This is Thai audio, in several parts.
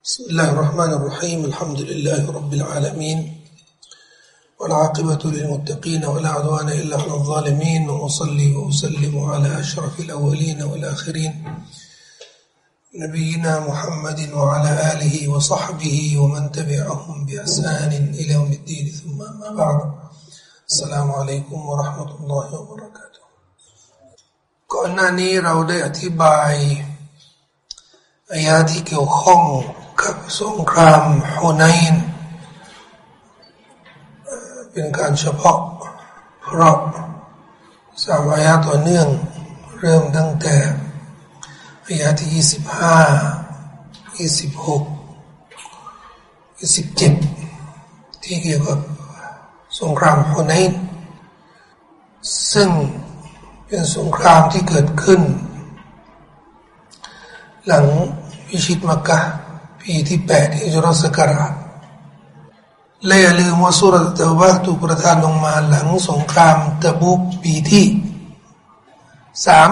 بسم الله الرحمن الرحيم الحمد لله رب العالمين والعاقبة للمتقين ولا عدوان إلا على الظالمين وأصلي وأسلم على أشرف الأولين والآخرين نبينا محمد وعلى آله وصحبه ومن تبعهم بإحسان إلى يوم الدين ثم ما بعد السلام عليكم ورحمة الله وبركاته ก่อนหน้านี้เราได้อธิบายอายาที่เกี่ยวข้อง กับสงครามฮุนัยน์เป็นการเฉพาะเพราะสามอายาต่อเนื่องเริ่มตั้งแต่อายาที่ยี่สิบห้ายี่สิบหกยี่สิบเจ็ดที่เกี่ยวกับสงครามฮุนัยน์ซึ่งเป็นสงครามที่เกิดขึ้น หลังพิชิตมักกะ ปีที่แปดฮิจรสกราชและอย่าลืมว่าสุรตะบะถูกประทานลงมาหลังสงครามตะบุกปีที่สาม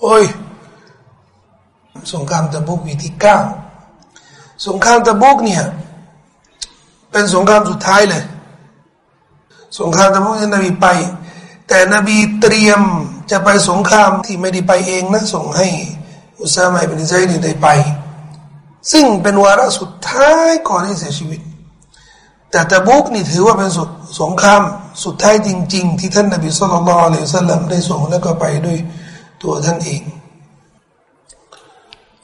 โอ้ย สงครามตะบุกปีที่เก้าสงครามตะบุกเนี่ย เป็นสงครามสุดท้ายเลย สงครามตะบุกที่นบีไป แต่นบีเตรียมจะไปสงครามที่ไม่ได้ไปเองนะส่งให้อุซามาอินไซด์ได้ไป ซึ่งเป็นวาระสุดท้ายก่อนที่เสียชีวิต แต่ตะบุกนี่ถือว่าเป็นสุดสงครามสุดท้ายจริง ๆ ที่ท่านนบีสุลต่านละลสัลลัมได้ส่งแล้วก็ไปด้วยตัวท่านเอง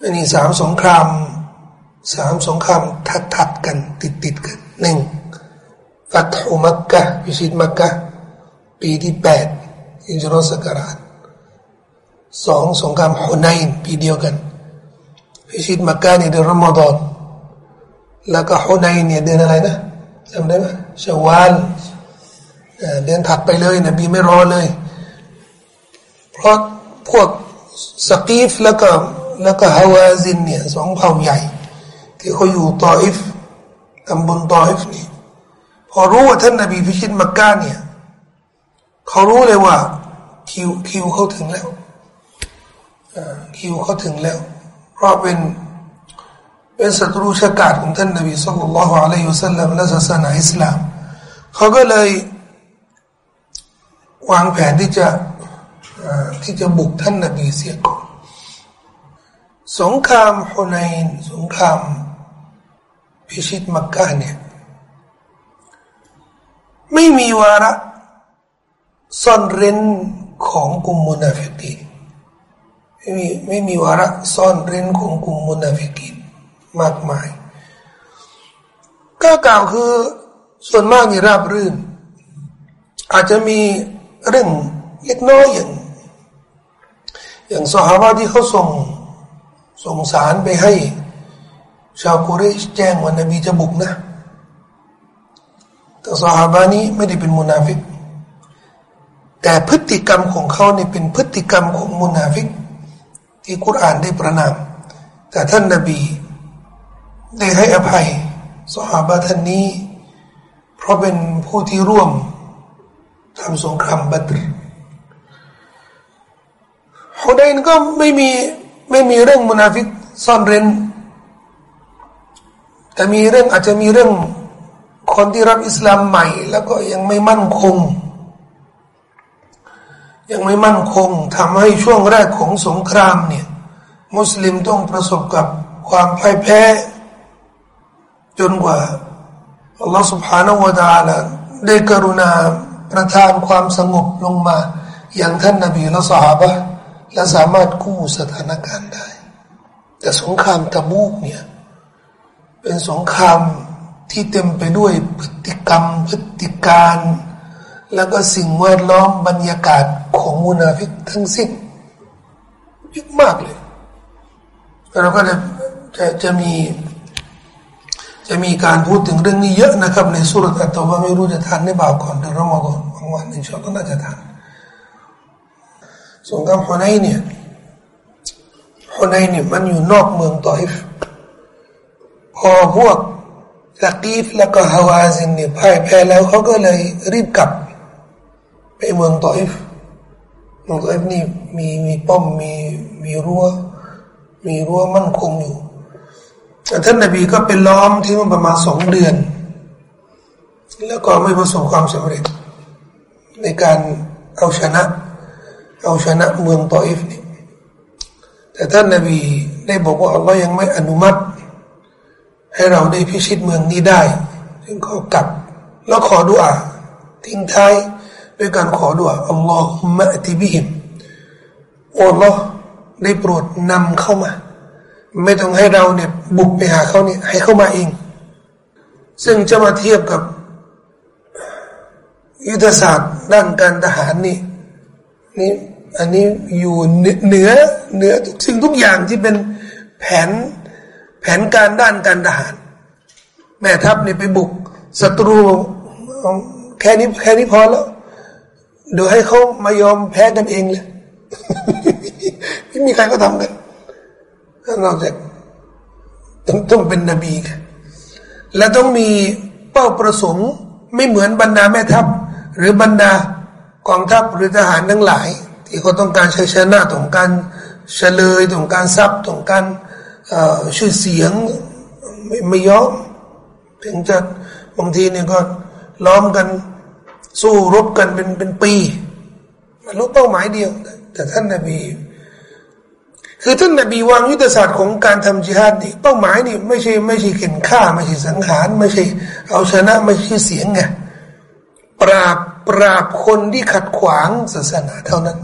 อันนี้สามสงครามสามสงครามทัดทัดกันติดติดกันหนึ่งฟัตฮุมักกะพิชิตมักกะปีที่แปดอินจรอสกราชสองสงครามฮุนัยนปีเดียวกัน พิชิตมักกะนี่เดือนรอมฎอนแล้วก็ฮุนัยเนี่ยเดือนอะไรนะจำได้ไหมชาวาลเดือนถัดไปเลยนบีไม่รอเลย เพราะพวกสกีฟแล้วก็แล้วก็ฮาวาซินเนี่ยสองเผ่าใหญ่ ที่เขาอยู่ตออิฟตำบลตออิฟนี่พอรู้ว่าท่านนบีพิชิตมักกะเนี่ยเขารู้เลยว่าคิวคิวเขาถึงแล้วคิวเขาถึงแล้ว เพราะเป็นเป็นศัตรูฉกาจของท่านนบีศ็อลลัลลอฮุอะลัยฮิวะซัลลัมและศาสนาอิสลามเขาก็เลยวางแผนที่จะที่จะบุกท่านนบีเสียก่อนสงครามฮุนัยนสงครามพิชิตมักกะเนี่ยไม่มีวาระซ่อนเร้นของกลุ่มมุนาฟิกี ไม่มีไม่มีวาระซ่อนเร้นของกลุ่มมุนาฟิกินมากมาย ก็กล่าวคือส่วนมากนี่ราบรื่น อาจจะมีเรื่องเล็กน้อยอย่าง อย่างสหายที่เขาส่งส่งสารไปให้ ชาวกุเรชแจ้งว่านบีจะบุกนะแต่สหายนี้ไม่ได้เป็นมุนาฟิกแต่พฤติกรรมของเขาเนี่เป็นพฤติกรรมของมุนาฟิก ที่คุรานได้ประนาม แต่ท่านนบี ได้ให้อภัยสหายท่านนี้ เพราะเป็นผู้ที่ร่วมทำสงครามบัตรฮุดายนก็ไม่มีไม่มีเรื่องมุนาฟิกซ่อนเร้นแต่มีเรื่องอาจจะมีเรื่องคนที่รับอิสลามใหม่ แล้วก็ยังไม่มั่นคง ยังไม่มั่นคงทำให้ช่วงแรกของสงครามเนี่ย มุสลิมต้องประสบกับความพ่ายแพ้ จนกว่าอัลลอฮฺ سبحانه และ تعالى ได้กรุณาประทานความสงบลงมา อย่างท่านนบีและสหายและสามารถกู้สถานการณ์ได้ แต่สงครามตะบูกเนี่ย เป็นสงครามที่เต็มไปด้วยพฤติกรรมพฤติการ แล้วก็สิ่งแวดล้อมบรรยากาศของมุนาฟิกทั้งสิ้นเยอะมากเลยเราก็จะจะจะมี จะมีการพูดถึงเรื่องนี้เยอะนะครับ ในสุรษอัตว่าไม่รู้จะทันได้บ่าวก่อนหรือรอมก่อนบางวันอินชาอัลลอฮ์น่าจะทันสงครามฮุนัยเนี่ยฮุนัยเนี่ยมันอยู่นอกเมืองตออิฟพอพวกตะกีฟแล้วก็ฮาวาซินเนี่ยพ่ายแพ้แล้วเขาก็เลยรีบกลับ ไปเมืองตออิฟเมืองตออิฟนี่มีมีป้อมมีมีรั้วมีรั้วมั่นคงอยู่ท่านนบีก็เป็นล้อมที่มันประมาณสองเดือน แล้วก็ไม่ประสบความสำเร็จ ในการเอาชนะ เอาชนะเมืองตออิฟนี่แต่ท่านนบีได้บอกว่าอัลลอฮ์ยังไม่อนุมัติ ให้เราได้พิชิตเมืองนี้ได้จึงก็กลับ แล้วขอดุอาทิ้งท้าย ด้วยการขอดุอาอัลลอฮุมะติบิฮิมอัลลอฮ์ได้โปรดนำเข้ามา ไม่ต้องให้เราเนี่ยบุกไปหาเขาเนี่ยให้เข้ามาเอง ซึ่งจะมาเทียบกับ ยุทธศาสตร์ด้านการทหารนี่นี่อันนี้อยู่เหนือเหนือทุกสิ่งทุกอย่างที่เป็นแผนแผนการด้านการทหาร แม่ทัพเนี่ยไปบุกศัตรูแค่นี้แค่นี้พอแล้ว เดี๋ยวให้เขามายอมแพ้กันเองเลยไม่มีใครก็ทำกันนอกจากต้องต้องเป็นนบีกันและต้องมีเป้าประสงค์ไม่เหมือนบรรดาแม่ทัพ หรือบรรดากองทัพหรือทหารทั้งหลาย ที่เขาต้องการชัยชนะต้องการเฉลยต้องการทรัพย์ต้องการชื่อเสียงไม่ไม่ยอมถึงจะบางทีเนี่ยก็ล้อมกัน สู้รบกันเป็นเป็นปีมันรู้เป้าหมายเดียว แต่ท่านนบี คือท่านนบีวางยุทธศาสตร์ของการทำจิฮาดนี่เป้าหมายนี่ไม่ใช่ไม่ใช่เข็นฆ่า ไม่ใช่สังหาร ไม่ใช่ เอาชนะไม่ใช่เสียงไงปราบปราบคนที่ขัดขวางศาสนาเท่านั้น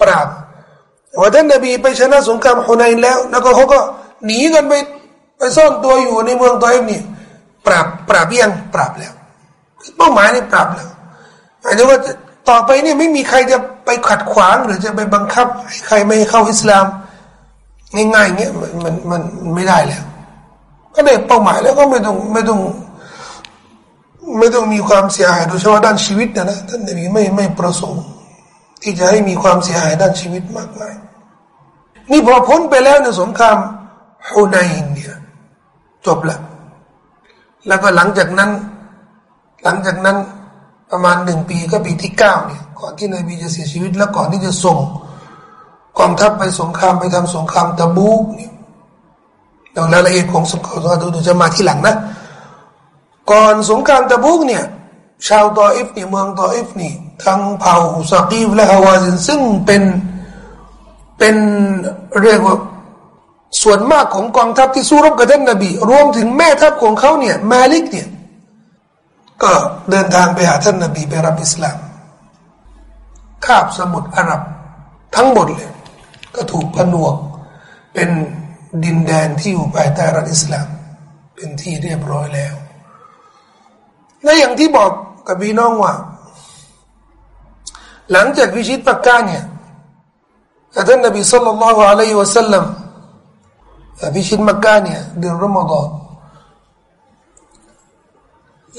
ปราบว่าท่านนบีไปชนะสงครามฮุนัยแล้ว แล้วก็เขาก็หนีกันไปไปซ่อนตัวอยู่ในเมืองตอเอฟนี่ปราบปราบยังปราบแล้ว เป้าหมายนี่ปราบแล้ว อันนี้ว่าต่อไปนี่ไม่มีใครจะไปขัดขวางหรือจะไปบังคับให้ใครไม่เข้าอิสลาม ง่ายๆเงี้ยมันมันมันไม่ได้แล้วก็ได้เป้าหมายแล้วก็ไม่ต้องไม่ต้อง ไม่ต้องมีความเสียหายโดยเฉพาะด้านชีวิตนะนะท่านนบีไม่ไม่ประสงค์ ที่จะให้มีความเสียหายด้านชีวิตมากมายนี่พอพ้นไปแล้วในสงครามฮุนัยเนี่ยจบแล้วแล้วก็หลังจากนั้น หลังจากนั้น ประมาณหนึ่งปีก็ปีที่เก้าเนี่ยก่อนที่นบีจะเสียชีวิต แล้วก่อนที่จะส่งกองทัพไปสงครามไปทำสงครามตะบูกเนี่ยรายละเอียดของสงครามตะบูกจะมาที่หลังนะ ก่อนสงครามตะบูกเนี่ยชาวตออิฟนี่เมืองตออิฟนี่ทั้งเผ่าซากีฟและฮาวาซินซึ่งเป็นเป็นเรียกว่าส่วนมากของกองทัพที่สู้รบกับท่านนบี รวมถึงแม่ทัพของเขาเนี่ยมาลิกเนี่ย ก็เดินทางไปหาท่านนบีไปรับอิสลาม คาบสมุทรอาหรับทั้งหมดเลย ก็ถูกผนวก เป็นดินแดนที่อยู่ภายใต้รัฐอิสลาม เป็นที่เรียบร้อยแล้ว และอย่างที่บอกกับพี่น้องว่า หลังจากวิชิตปักกาเนี่ยท่านนบีสุลต่านละฮ์อะลัยฮิวะสัลลัมพิชิตมักกะเนี่ยเดือนรอมฎอน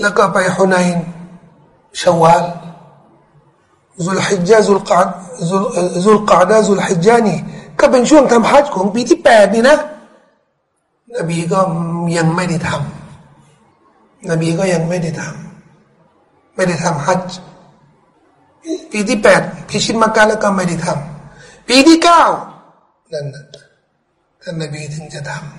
แล้วก็ไปฮุนัยชาวาลซุลฮิจญาซุลกาดซุลกาดาซุลฮิจญานี่ก็เป็นช่วงทำฮัจของปีที่แปดนี่นะ นบีก็ยังไม่ได้ทำนบีก็ยังไม่ได้ทำไม่ได้ทำฮัจปีที่แปดพิชิตมักกะแล้วก็ไม่ได้ทำปีที่เก้านั่นท่านนบีถึงจะทำ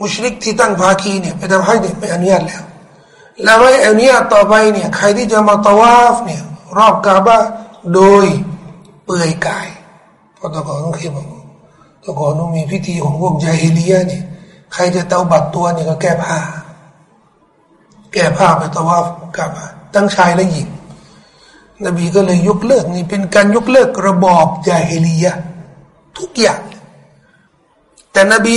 มุชริกที่ตั้งภาคีเนี่ยไปทำให้เนี่ยไม่อนุญาตแล้ว แล้วไม่อนุญาตต่อไปเนี่ยใครที่จะมาตวาฟเนี่ยรอบกาบะโดยเปื่อยกายเพราะตะกอนต้องเคยบอกตะกอนต้องมีพิธีของพวกใจฮิลียเนี่ยใครจะเตาบัดตัวเนี่ยก็แก้ผ้า แก้ผ้าไปตวาฟกาบะตั้งชายและหญิง นบีก็เลยยกเลิกนี่เป็นการยกเลิกระบอบจาฮิลียทุกอย่าง แต่นบี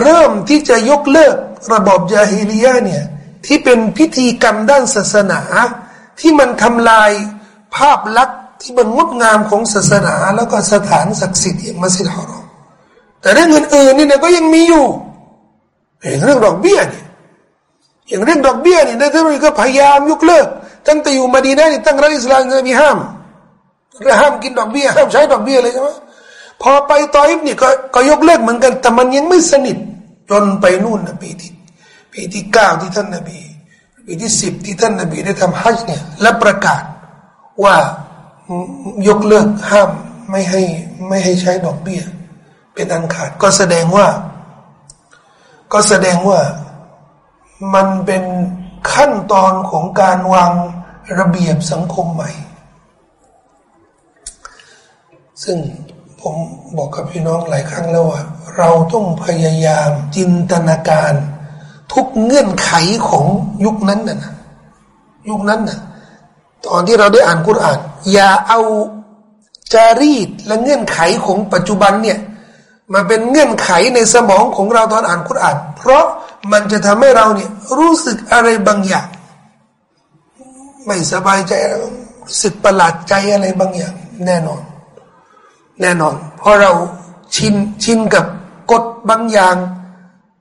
เริ่มที่จะยกเลิกระบอบจาฮิลียะเนี่ยที่เป็นพิธีกรรมด้านศาสนา ที่มันทำลายภาพลักษณ์ที่มันงดงามของศาสนา แล้วก็สถานศักดิ์สิทธิ์อย่างมัสยิดฮารอมแต่เรื่องอื่นๆนี่เนี่ยก็ยังมีอยู่อย่างเรื่องดอกเบี้ยเนี่ยอย่างเรื่องดอกเบี้ยเนี่ยนายท่านก็พยายามยกเลิกตั้งแต่อยู่มาดีนะนี่ตั้งรัฐอิสลามจะมีห้ามห้ามกินดอกเบี้ยห้ามใช้ดอกเบี้ยเลยใช่ไหม พอไปตออิฟนี่ก็ก็ยกเลิกเหมือนกัน แต่มันยังไม่สนิทจนไปนู่นนะปีที่ปีที่เก้าที่ท่านนบีปีที่สิบที่ท่านนบีได้ทำฮัจญ์เนี่ยและประกาศว่ายกเลิกห้ามไม่ให้ไม่ให้ใช้ดอกเบี้ย เป็นอันขาด ก็แสดงว่า ก็แสดงว่ามันเป็นขั้นตอนของการวางระเบียบสังคมใหม่ ซึ่ง ผมบอกกับพี่น้องหลายครั้งแล้วว่า เราต้องพยายามจินตนาการ ทุกเงื่อนไขของยุคนั้นน่ะยุคนั้นน่ะตอนที่เราได้อ่านกุรอาน อย่าเอาจารีตและเงื่อนไขของปัจจุบันเนี่ยมาเป็นเงื่อนไขในสมองของเราตอนอ่านกุรอาน เพราะมันจะทำให้เราเนี่ยรู้สึกอะไรบางอย่าง ไม่สบายใจรู้สึกประหลาดใจอะไรบางอย่าง แน่นอน แน่นอน เพราะเราชินชินกับกฎบางอย่าง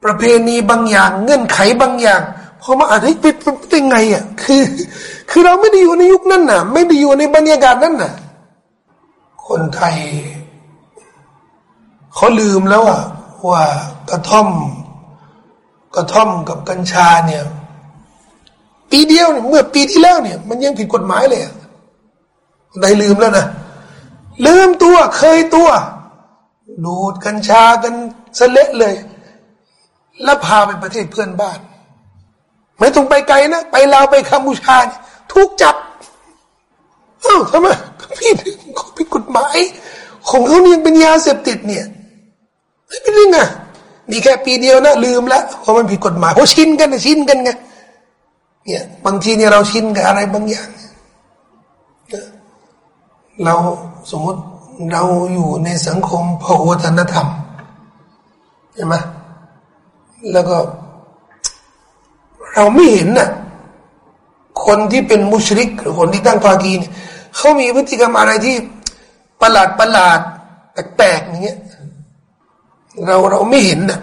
ประเพณีบางอย่าง เงื่อนไขบางอย่างพอมาอ่านให้เป็นเป็นไงอะคือ คือเราไม่ได้อยู่ในยุคนั้นน่ะ ไม่ได้อยู่ในบรรยากาศนั้นน่ะ คนไทยเขาลืมแล้วอะว่ากระท่อม กระท่อมกับกัญชาเนี่ย ปีเดียวเนี่ยเมื่อปีที่แล้วเนี่ย มันยังผิดกฎหมายเลยได้ลืมแล้วนะ ลืมตัวเคยตัว ดูดกัญชากันสเละเลย แล้วพาไปประเทศเพื่อนบ้าน ไม่ต้องไปไกลนะ ไปลาวไปกัมพูชาทุกจับเอ้าวทำไมพี่เขาผิดกฎหมาย ของเขาเนี่ยเป็นยาเสพติดเนี่ยไม่เป็นยังไงนี่แค่ปีเดียวนะลืมล้วเพราะมันผิดกฎหมายเพราะชินกันชินกันไงเนี่ยบางทีเนี่ยเราชินกับอะไรบางอย่างเรา สมมติเราอยู่ในสังคมพหุวัฒนธรรมเห็นไหมแล้วก็ เราไม่เห็นน่ะคนที่เป็นมุชริกหรือคนที่ตั้งภากีเนี่ยเขามีพฤติกรรมอะไรที่ประหลาดประหลาดแปลกๆอย่างเงี้ยเราเราไม่เห็นนะ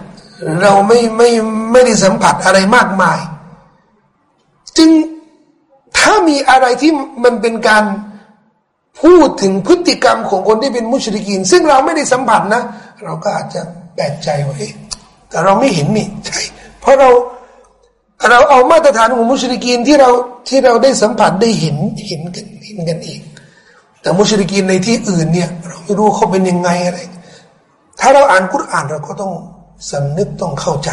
เราไม่ไม่ไม่ได้สัมผัสอะไรมากมาย จึงถ้ามีอะไรที่มันเป็นการ พูดถึงพฤติกรรมของคนที่เป็นมุชริกีนซึ่งเราไม่ได้สัมผัสนะ เราก็อาจจะแปลกใจว่าเอ๊ะแต่เราไม่เห็นนี่ใช่เพราะเราเราเอามาตรฐานของมุชริกีนที่เราที่เราได้สัมผัสได้เห็นเห็นกันเห็นกันเองแต่มุชริกีนในที่อื่นเนี่ยเราไม่รู้เขาเป็นยังไงอะไร ถ้าเราอ่านกุรอ่านเราก็ต้องสำนึกต้องเข้าใจ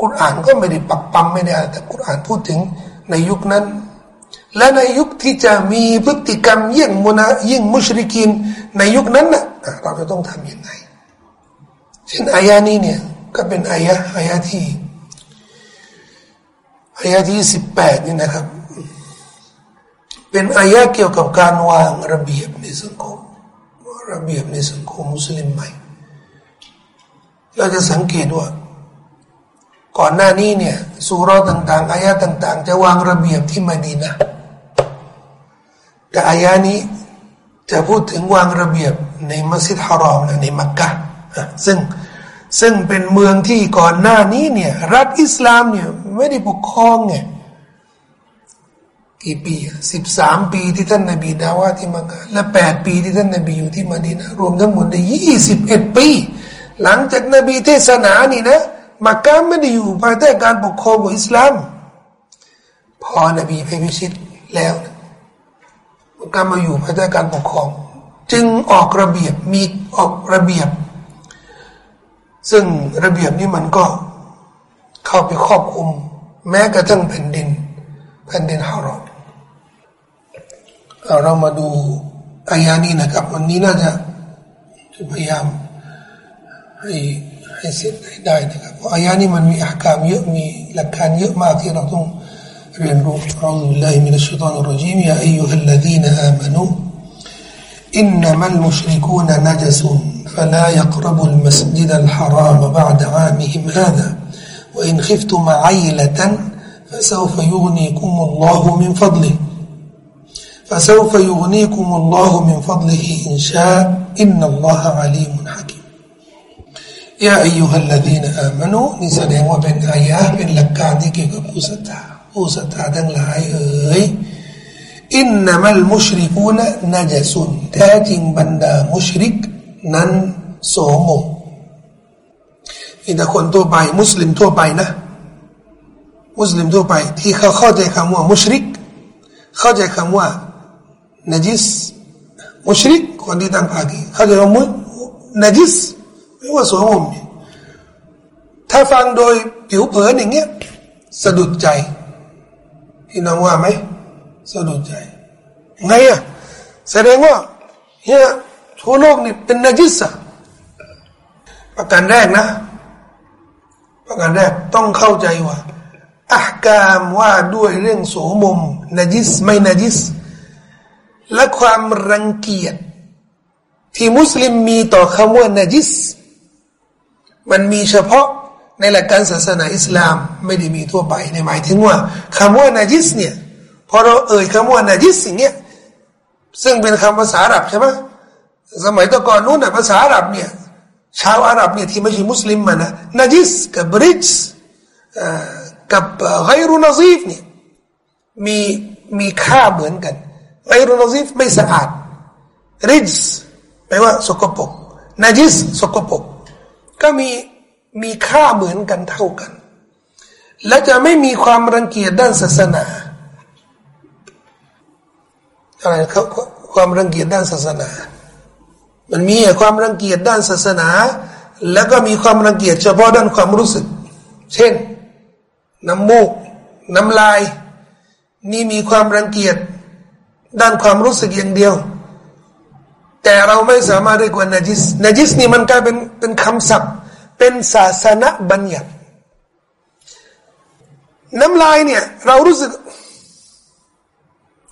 กุรอ่านก็ไม่ได้ปักปั๊มไม่ได้แต่กุรอ่านพูดถึงในยุคนั้น และในยุคที่จะมีพฤติกรรมยิ่งมุนายิ่งมุชริกิน ในยุคนั้นน่ะเราจะต้องทำยังไงเช่นอายานี้เนี่ยก็เป็นอายะอายะที่อายะที่สิบแปดนี่นะครับ เป็นอายะเกี่ยวกับการวางระเบียบในสังคมระเบียบในสังคมมุสลิมใหม่เราจะสังเกตว่า ก่อนหน้านี้เนี่ยสุรต่างๆอายะต่าง ๆ จะวางระเบียบที่มาดีนะ แต่อายะนี้จะพูดถึงวางระเบียบในมัสยิดฮารอมในมักกะซึ่งซึ่งเป็นเมืองที่ก่อนหน้านี้เนี่ยรัฐอิสลามเนี่ยไม่ได้ปกครองไงกี่ปีสิบสามปีที่ท่านนบีดาวาที่มักกะและแปดปีที่ท่านนบีอยู่ที่มาดีนะรวมทั้งหมดได้ยี่สิบเอ็ดปี หลังจากนบีเทศนานี่นะมักกะไม่ได้อยู่ภายใต้การปกครองของอิสลาม พอนบีไปพิชิตแล้ว กกะมาอยู่ภายใต้การปกครอง จึงออกระเบียบมีออกระเบียบ ซึ่งระเบียบนี้มันก็เข้าไปครอบคุม แม้กระทั่งแผ่นดิน แผ่นดินฮารอมเรามาดูอายานี้นะครับ วันนี้น่าจะพยายามให้ให้เสร็จให้ได้นะครับเพราะอายานี้มันมีอาการเยอะมีหลักการเยอะมากที่เราต้อง เรียนรู้อัลลอฮฺลมินัชชัยตานรจีมยาอายุฮัลลดีนอามานุอินนัมัลมุชริกูนนัจซุน فلا يقربوا المسجد الحرام بعد عامهم هذا وإن خفتم عيلة فسوف يغنيكم الله من فضله فسوف يغنيكم الله من فضله إن شاء إن الله عليم حكيم ยาอายุฮัลลดีนอามนุนี่แสดงว่าเป็นอายะเป็นหลักการที่เกี่ยวกับผู้ศรัทธา ผู้ศรัทธาทั้งหลายเอ๋ยอินนามัลมุชริกูนะนาจสุนแท้จริงบรรดามุชริก นั้นโสมมอินแต่คนทั่วไป มุสลิมทั่วไปนะ มุสลิมทั่วไป ที่เขาเข้าใจคำว่ามุชริก เข้าใจคำว่านาจิสมุชริกคนที่ตั้งภาคีเข้าใจว่ามุนาจิสไม่ว่าโสมมถ้าฟังโดยผิวเผินอย่างเงี้ยสะดุดใจ พี่น้องว่าไหมสะดุดใจไงอะแสดงว่าเฮียทั่วโลกนี่เป็นนาจิสอะประการแรกนะ ประการแรกต้องเข้าใจว่าอักามว่าด้วยเรื่องโสมมนาจิสไม่นาจิส และความรังเกียจที่มุสลิมมีต่อคำว่านาจิส มันมีเฉพาะ ในหลักการศาสนาอิสลามไม่ได้มีทั่วไปในหมายถึงว่าคำว่านาจิสเนี่ยพอเราเอ่ยคำว่านาจิสสิ่งเนี้ยซึ่งเป็นคำภาษาอาหรับใช่ไหมสมัยตะก่อนนู้นนะภาษาอาหรับเนี่ยชาวอาหรับเนี่ยที่ไม่ใช่มุสลิมมานะนาจิสกับบริจกับไกรุนาซีฟเนี่ยมีมีค่าเหมือนกันไกรุนาซีฟไม่สะอาดริจแปลว่าสกปรกนาจิสสกปรกก็มี มีค่าเหมือนกันเท่ากัน และจะไม่มีความรังเกียจด้านศาสนาอะไรเขาความรังเกียจด้านศาสนา มันมีความรังเกียจด้านศาสนา แล้วก็มีความรังเกียจเฉพาะด้านความรู้สึก เช่น น้ำมูก น้ำลาย นี่มีความรังเกียจด้านความรู้สึกอย่างเดียว แต่เราไม่สามารถเรียกว่านาจิสนาจิสนี่มันกลายเป็นเป็นคำศัพท์ เป็นศาสนาบัญญัติ น้ำลายเนี่ย เรารู้สึก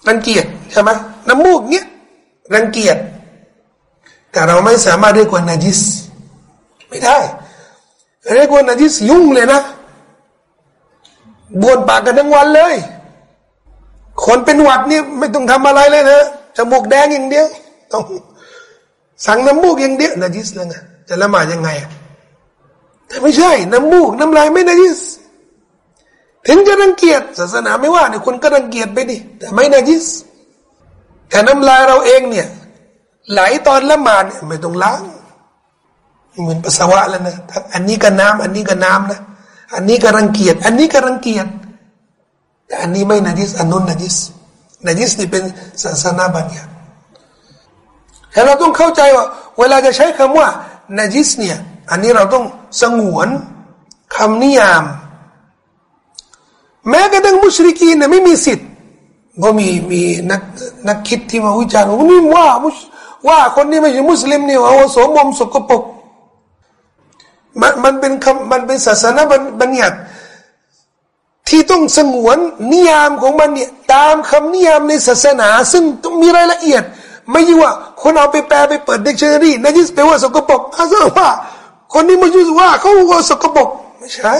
รังเกียจใช่ไหมน้ำมูกเนี้ยรังเกียจแต่เราไม่สามารถเรียกว่านาจิส ไม่ได้ เรียกว่านาจิสยุ่งเลยนะบวนปากกันทั้งวันเลย คนเป็นหวัดเนี่ยไม่ต้องทำอะไรเลยนะจมูกแดงอย่างเดียวต้องสั่งน้ำมูกอย่างเดียวนาจิสแล้วไงจะละหมาดยังไง แต่ไม่ใช่ น้ำมูกน้ำลายไม่นาจิสถึงจะรังเกียจศาสนาไม่ว่าเนี่ยคุณก็รังเกียจไปดิแต่ไม่นาจิสแต่น้ำลายเราเองเนี่ย ไหลตอนละหมาดเนี่ยไม่ต้องล้างเหมือนปัสสาวะแล้วนะอันนี้ก็น้ำอันนี้ก็น้ำนะอันนี้ก็รังเกียจอันนี้ก็รังเกียจแต่อันนี้ไม่นาจิสอันนู้นนาจิสนาจิสนี่เป็นศาสนาบัญญัติแต่เราต้องเข้าใจว่า เวลาจะใช้คำว่านาจิสเนี่ย อันนี้เราต้องสงวนคำนิยาม แม้กระทั่งมุชริกีนเนี่ยไม่มีสิทธิ์ก็มีมีนักนักคิดที่มาวิจารณ์ว่านี่ว่ามุว่าคนนี้ไม่ใช่มุสลิมนี่ว่าโสมมสกปรกมันมันเป็นคำมันเป็นศาสนาบัญญัติที่ต้องสงวนนิยามของมันเนี่ยตามคำนิยามในศาสนา ซึ่งต้องมีรายละเอียด ไม่ใช่ว่าคนเอาไปแปลไปเปิดดิกชันนารีนั่นยิ่งแปลว่าสกปรกอาซะว่า คนนี้มายุว่าเขาว่าสกปรกไม่ใช่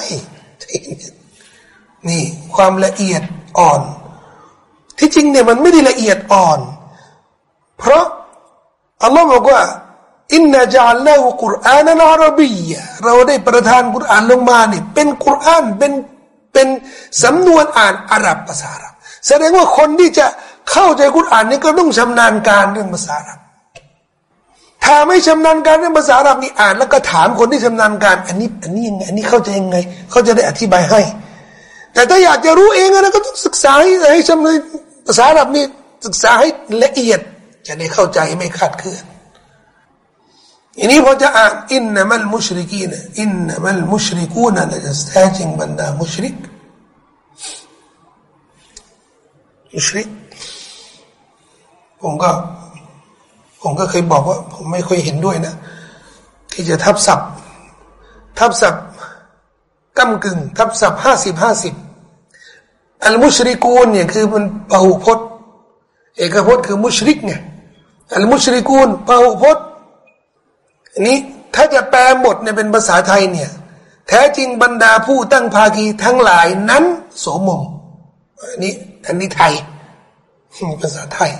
นี่ความละเอียดอ่อน ที่จริงเนี่ยมันไม่ได้ละเอียดอ่อน เพราะอัลลอฮ์บอกว่าอินนาจัลลาหุกุรอานันอาระบีเราได้ประทานกุรอานลงมาเนี่ยเป็นกุรอานเป็นเป็นสำนวนอ่านอาหรับภาษาอาหรับแสดงว่าคนที่จะเข้าใจกุรอานนี่ก็ต้องชำนาญการเรื่องภาษาอาหรับ ถ้าไม่ชำนาญการเรื่องภาษาอาหรับนี่อ่าน แล้วก็ถามคนที่ชำนาญการ อันนี้อันนี้ยังไงอันนี้เข้าใจยังไง เขาจะได้อธิบายให้ แต่ถ้าอยากจะรู้เองนะก็ต้องศึกษาให้ให้ชำนาญภาษาอาหรับนี่ศึกษาให้ละเอียด จะได้เข้าใจไม่ขาดเคลื่อนอันนี้พอจะอ่านอินนัมัลมุชริกีนอินนัมัลมุชริกูนนะจะแท้จริงบรรดามุชริกมุชริกผมก็ ผมก็เคยบอกว่า ผมไม่ค่อยเห็นด้วยนะ ที่จะทับศัพท์ ทับศัพท์ก้ากึ่ง ทับศัพท์ห้าสิบห้าสิบอัลมุชริกูนเนี่ยคือมันพหุพจน์ เอกพจน์คือมุชริกไงอัลมุชริกูนพหุพจน์อันนี้ถ้าจะแปลหมดเนี่ยเป็นภาษาไทยเนี่ย แท้จริงบรรดาผู้ตั้งภาคีทั้งหลายนั้นโสมมอันนี้อันนี้ไทยภาษาไทย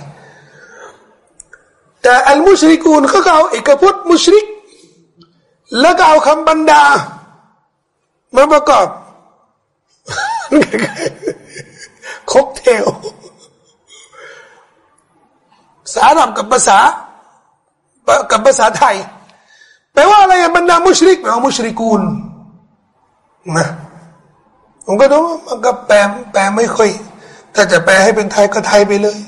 แต่อัลมุชริกูนเขาเอาเอกพจน์มุชริก แล้วก็เอาคำบรรดา มาประกอบคกเทลภารับกับภาษา กับภาษาไทยแปลว่าอะไรบรรดามุชริกแปลว่ามุชริกูลนะผมก็ดูมันก็แปลแปลไม่ค่อย ถ้าจะแปลให้เป็นไทยก็ไทยไปเลย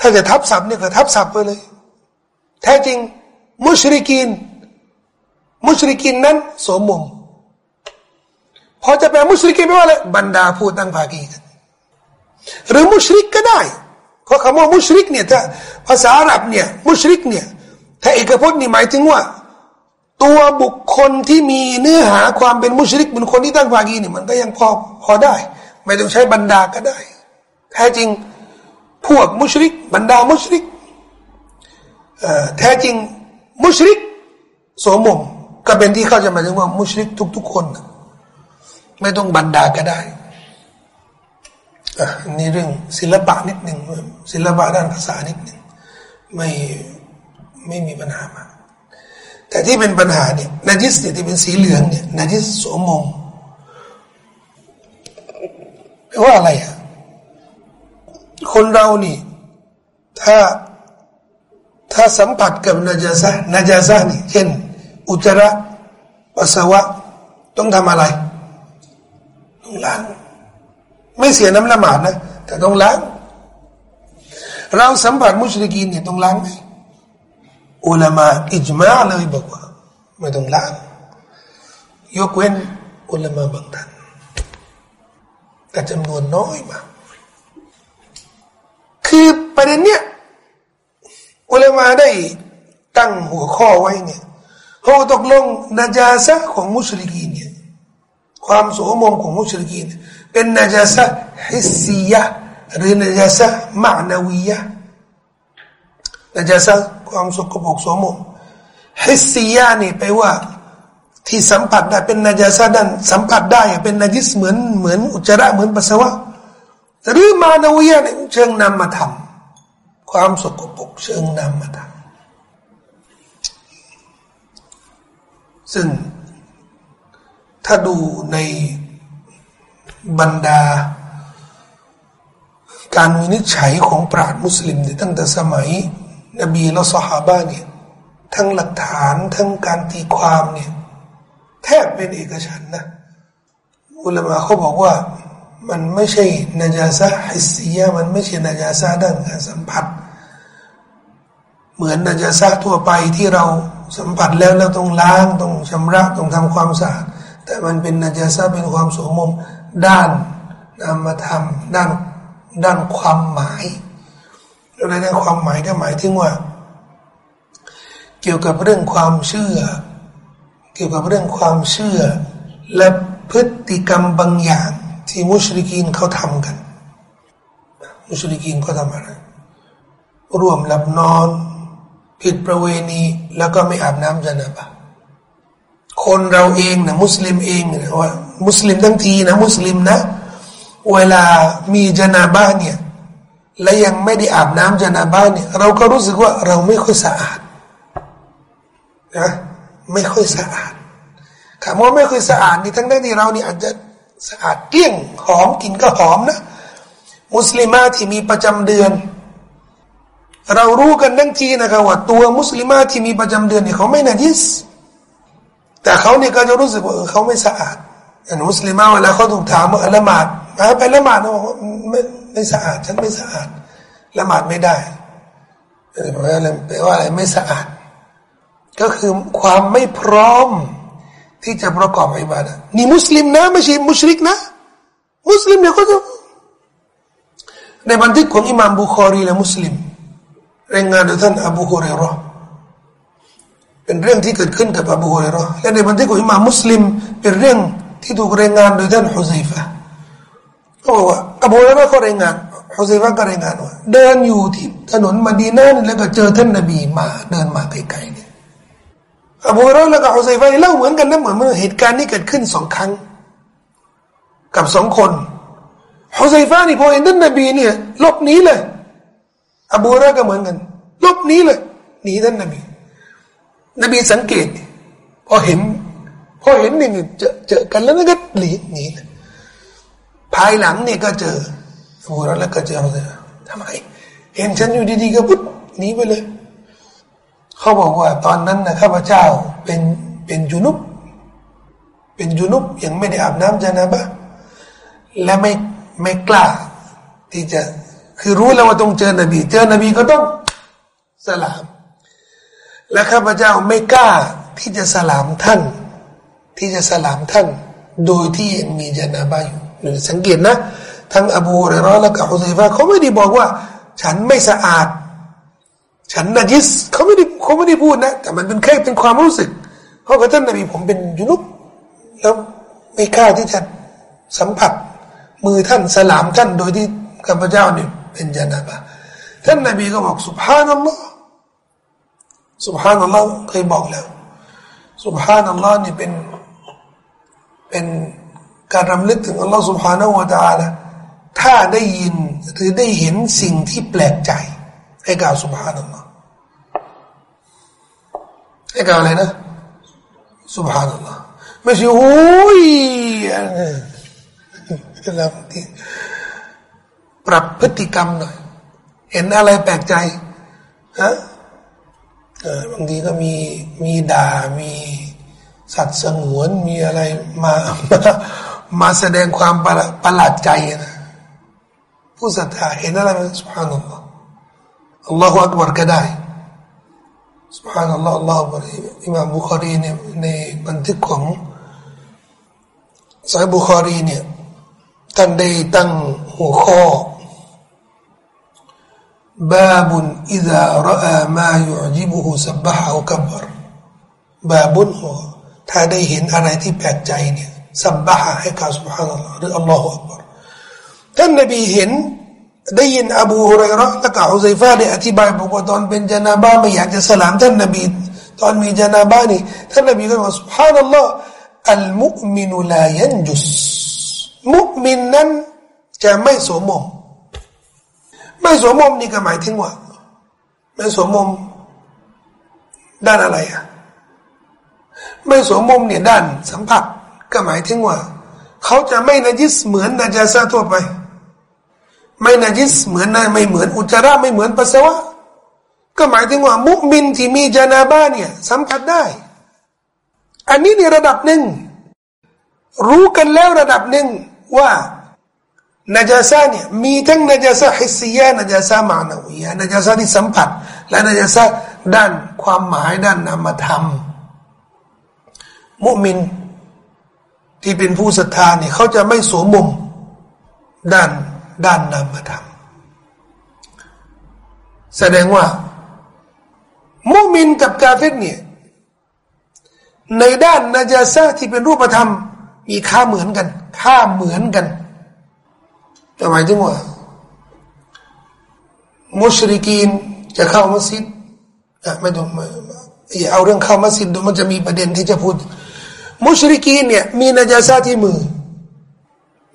ถ้าจะทับศัพท์เนี่ยก็ทับศัพท์ไปเลย แท้จริง มุชริกิน มุชริกินนั้นสมมุมพอจะแปลมุชริกินแปลว่าอะไรบรรดาผู้ตั้งภากีกันหรือมุชริกก็ได้เพราะคำว่ามุชริกเนี่ยถ้าภาษาอาหรับเนี่ยมุชริกเนี่ยถ้าเอกพจน์นี่หมายถึงว่า ตัวบุคคลที่มีเนื้อหาความเป็นมุชริกเป็นคนที่ตั้งภากีนี่มันก็ยังพอพอได้ ไม่ต้องใช้บรรดาก็ได้แท้จริง พวกมุชริก บรรดามุชริกแท้จริงมุชริกสมมงก็เป็นที่เข้าใจมาถึงว่ามุชริกทุก ๆ คน ไม่ต้องบรรดาก็ได้นี่เรื่องศิลปะนิดหนึ่งศิลปะด้านภาษานิดหนึ่งไม่ไม่มีปัญหามากแต่ที่เป็นปัญหาเนี่ยนาจิสเนี่ยที่เป็นสีเหลืองเนี่ยนาจิสสมงแปลว่าอะไรอะ คนเรานี่ ถ้าถ้าสัมผัสกับนาจาซะนาจาซะนี่เช่น อุจจาระปัสสาวะต้องทำอะไรต้องล้าง ไม่เสียน้ำละหมาดนะ แต่ต้องล้าง เราสัมผัสมุชริกีนเนี่ยต้องล้างไหมอุลามาอิจมาเลยบอกว่าไม่ต้องล้างยกเว้นอุลามาบางท่านแต่จำนวนน้อยมาก คือประเด็นเนี้ยอุลามาได้ตั้งหัวข้อไว้เนี่ยเขาตกลงนาจาซะของมุชลิกีเนี่ยความโสมมของมุชลิกีนเป็นนาจาซะฮิสซียะหรือนาจาซะมานาวียะนาจาซะความสกปรกโสมมฮิสซียะนี่แปว่าที่สัมผัสได้เป็นนาจาซะดันสัมผัสได้เป็นนาจิสเหมือนเหมือนอุจจาระเหมือนปัสสาวะ หรือมานาวียะเนี่ยเชิงนำมาทำความสกปรกเชิงนำมาทำซึ่งถ้าดูในบรรดา การวินิจฉัยของปราชญ์มุสลิมเนี่ยตั้งแต่สมัย นบีและสหาบะเนี่ยทั้งหลักฐานทั้งการตีความเนี่ยแทบเป็นเอกฉันนะอุลามะเขาบอกว่า มันไม่ใช่นาจาซะฮิสียมันไม่ใช่นาจาซะด้านการสัมผัส เหมือนนาจาซะทั่วไปที่เราสัมผัสแล้วเราต้องล้างต้องชำระต้องทำความสะอาดแต่มันเป็นนาจาซะเป็นความสมมด้านนามธรรมด้านด้านความหมายอะไรด้านความหมายก็หมายถึงว่า เกี่ยวกับเรื่องความเชื่อ เกี่ยวกับเรื่องความเชื่อ และพฤติกรรมบางอย่าง ที่มุชริกีนเขาทำกัน มุชริกีนเขาทำอะไร ร่วมหลับนอน ผิดประเวณี แล้วก็ไม่อาบน้ำจนาบะคนเราเองนะมุสลิมเองนะว่ามุสลิมทั้งทีนะมุสลิมนะ เวลามีจนาบ้านเนี่ยและยังไม่ได้อาบน้ำจนาบ้านเนี่ยเราก็รู้สึกว่าเราไม่ค่อยสะอาดนะไม่ค่อยสะอาดคำว่าไม่ค่อยสะอาดนี่ทั้งนั้นที่เรานี่อาจจะ สะอาดเกลี้ยงหอมกินก็หอมนะ มุสลิมาที่มีประจำเดือน เรารู้กันทั้งทีนะครับว่าตัวมุสลิมาที่มีประจำเดือนเนี่ยเขาไม่นาจิสแต่เขาเนี่ยก็จะรู้สึกว่าเขาไม่สะอาดอย่างมุสลิมาเวลาเขาถูกถามว่าละหมาดมาไปละหมาดไม่ไม่สะอาด ฉันไม่สะอาดละหมาดไม่ได้แปลว่าอะไรแปลว่าอะไรไม่สะอาด ก็คือความไม่พร้อม ที่จะประกอบอิบาดะนี่มุสลิมนะไม่ใช่มุชริกนะ มุสลิมเนี่ยก็จะในบันทึกของอิหม่ามบุคอรีและมุสลิมรายงานโดยท่านอบูฮุเรรอเป็นเรื่องที่เกิดขึ้นกับอบูฮุเรรอและในบันทึกของอิหม่ามมุสลิม เป็นเรื่องที่ถูกรายงานโดยท่านฮุซัยฟะเขาบอกว่าอบูฮุเรรอเขารายงานฮุซัยฟะก็รายงานว่าเดินอยู่ที่ถนนมดีนันแล้วก็เจอท่านนบีมาเดินมาไกลๆเนี่ย อบูเรอแล้วก็ฮุซัยฟะเล่าเหมือนกันนะเหมือนเมื่อเหตุการณ์นี้เกิดขึ้นสองครั้ง กับสองคนฮุซัยฟะนี่พอเห็นท่านนบีเนี่ยลบหนีเลยอบูเรรอก็เหมือนกันลบหนีเลยหนีท่านนบี นบีสังเกตพอเห็นพอเห็นนี่เจอเจอกันแล้วก็หลีหนีภายหลังเนี่ยก็เจอฟูรแล้วก็เจอเลยทำไม เห็นฉันอยู่ดีๆก็ปุ๊บหนีไปเลย เขาบอกว่าตอนนั้นนะข้าพเจ้าเป็นเป็นจุนุบเป็นจุนุบยังไม่ได้อาบน้ำจานะบะและไม่ไม่กล้า ที่จะคือรู้แล้วว่าต้องเจอนบี เจอนบีก็ต้องสลาม และข้าพเจ้าไม่กล้าที่จะสลามท่าน ที่จะสลามท่าน โดยที่ยังมีจานาบะอยู่หรือสังเกตนะ ทั้งอบูเรรอและกับฮุซัยฟาเขาไม่ได้บอกว่า ฉันไม่สะอาด ฉันนาจิสเขาไม่ได้เขาไม่ได้พูดนะ แต่มันเป็นแค่เป็นความรู้สึกเพราะว่าท่านนบีผมเป็นยุนุบแล้วไม่กล้าที่จะสัมผัส มือท่านสลามท่านโดยที่ข้าพเจ้าเนี่ยเป็นจานาบะท่านนบีก็บอกสุภานัลลอฮ์สุภานัลลอฮ์เคยบอกแล้วสุภานัลลอฮ์นี่เป็นเป็นการรำลึกถึงอัลลอฮ์สุภาณวะตาละถ้าได้ยินหรือได้เห็นสิ่งที่แปลกใจ ให้กล่าวสุภานัลลอฮ์ให้กล่าวอะไรนะสุภานัลลอฮ์ไม่ใช่โอ้ยแล้วที่ปรับพฤติกรรมหน่อย เห็นอะไรแปลกใจฮะบางทีก็มีมีด่ามีสัตว์สงวนมีอะไรมามามาแสดงความประหลาดใจนะผู้ศรัทธาเห็นอะไรมันสุภานัลล อัลลอฮฺอักบารก็ได้สุภานัลลอฮ์อัลลอฮฺบารอิมามบุคารีเนี่ยในบันทึกของสายบุคารีเนี่ยท่านได้ตั้งหัวข้อบาบุนอิดะรอามายุจิบุหุสับบะฮะกับบรบาบุนหัวถ้าได้เห็นอะไรที่แปลกใจเนี่ยสับบะฮะให้กล่าวสุบฮานัลลอฮ์หรืออัลลอฮฺอักบารท่านนบีเห็น ได้ยินอบูฮุไรร์และกับอุซัยฟาได้อธิบายบอกว่าตอนเป็นจานาบ้าไม่อยากจะสลามท่านนบีตอนมีจานาบ้านี่ท่านนบีก็บอกสุบฮานัลลอฮ์อัลมุมินุลายันจุสมุมินนั้นจะไม่สวมมงไม่สวมมงนี่ก็หมายถึงว่าไม่สวมมงด้านอะไรอะไม่สวมมงเนี่ยด้านสัมผัสก็หมายถึงว่า เขาจะไม่นาจิสเหมือนนาจาซาทั่วไป ไม่นาจิสเหมือนนไม่เหมือนอุจจาระไม่เหมือนปัสสาวะ ก็หมายถึงว่า มุมินที่มีจานาบ้าเนี่ยสัมผัสได้ อันนี้ในระดับหนึ่ง รู้กันแล้วระดับหนึ่งว่านาจาซาเนี่ยมีทั้งนาจาซาฮิสซียานาจาซามานาวียานาจาซาที่สัมผัส และนาจาซาด้านความหมายด้านนามธรรม มุมินที่เป็นผู้ศรัทธาเนี่ยเขาจะไม่สวมมุมด้าน ด้านนามธรรม แสดงว่า มุมินกับกาเฟตเนี่ย ในด้านนาจาซาที่เป็นรูปธรรม มีค่าเหมือนกัน ค่าเหมือนกัน แต่หมายถึงว่า มุชริกีนจะเข้ามัสยิดไม่ต้องอย่าเอาเรื่องเข้ามัสยิดดูมันจะมีประเด็นที่จะพูด มุชริกีนเนี่ย มีนาจาซาที่มือ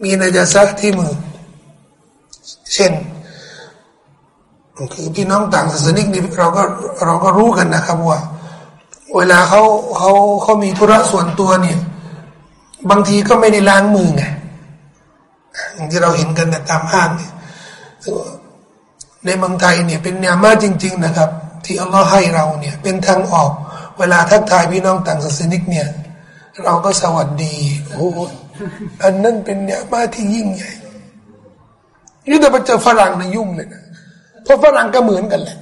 มีนาจาซาที่มือ เช่นคือพี่น้องต่างศาสนิกนี่เราก็เราก็รู้กันนะครับว่า เวลาเขาเขาเขามีธุระส่วนตัวเนี่ย บางทีก็ไม่ได้ล้างมือไงอย่างที่เราเห็นกันตามห้างเนี่ยในเมืองไทยเนี่ยเป็นเนียมาจริง ๆ นะครับ ที่อัลลอฮ์ให้เราเนี่ย เป็นทางออก เวลาทักทายพี่น้องต่างศาสนิกเนี่ย เราก็สวัสดีโอ้อันนั้นเป็นเนียมาที่ยิ่งใหญ่ ยิ่งแต่ไปเจอฝรั่งในยุ่งเลยนะเพราะฝรั่งก็เหมือนกันแหละ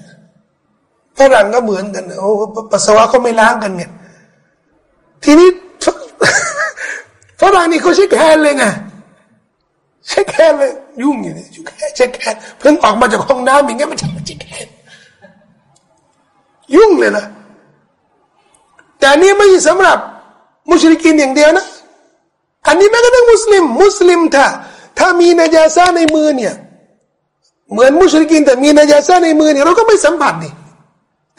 ฝรั่งก็เหมือนกันโอ้ปัสสาวะเขาไม่ล้างกันเนี่ยทีนี้ฝรั่งนี่เขาใช้แคนเลยไงเช็คแค่เลยยุ่งอยู่เนี่ยแค่เช็คแค่เพิ่งออกมาจากห้องน้ำอย่างเงี้ยมันจะมาเช็คแค่ยุ่งเลยนะแต่นี้ไม่ใช่สำหรับ มุชริกินอย่างเดียวนะ อันนี้แม้กระทั่งมุสลิม มุสลิมถ้า ถ้ามีนาจาซาในมือเนี่ย เหมือนมุชริกินแต่มีนาจาซาในมือเนี่ยเราก็ไม่สัมผัสนี่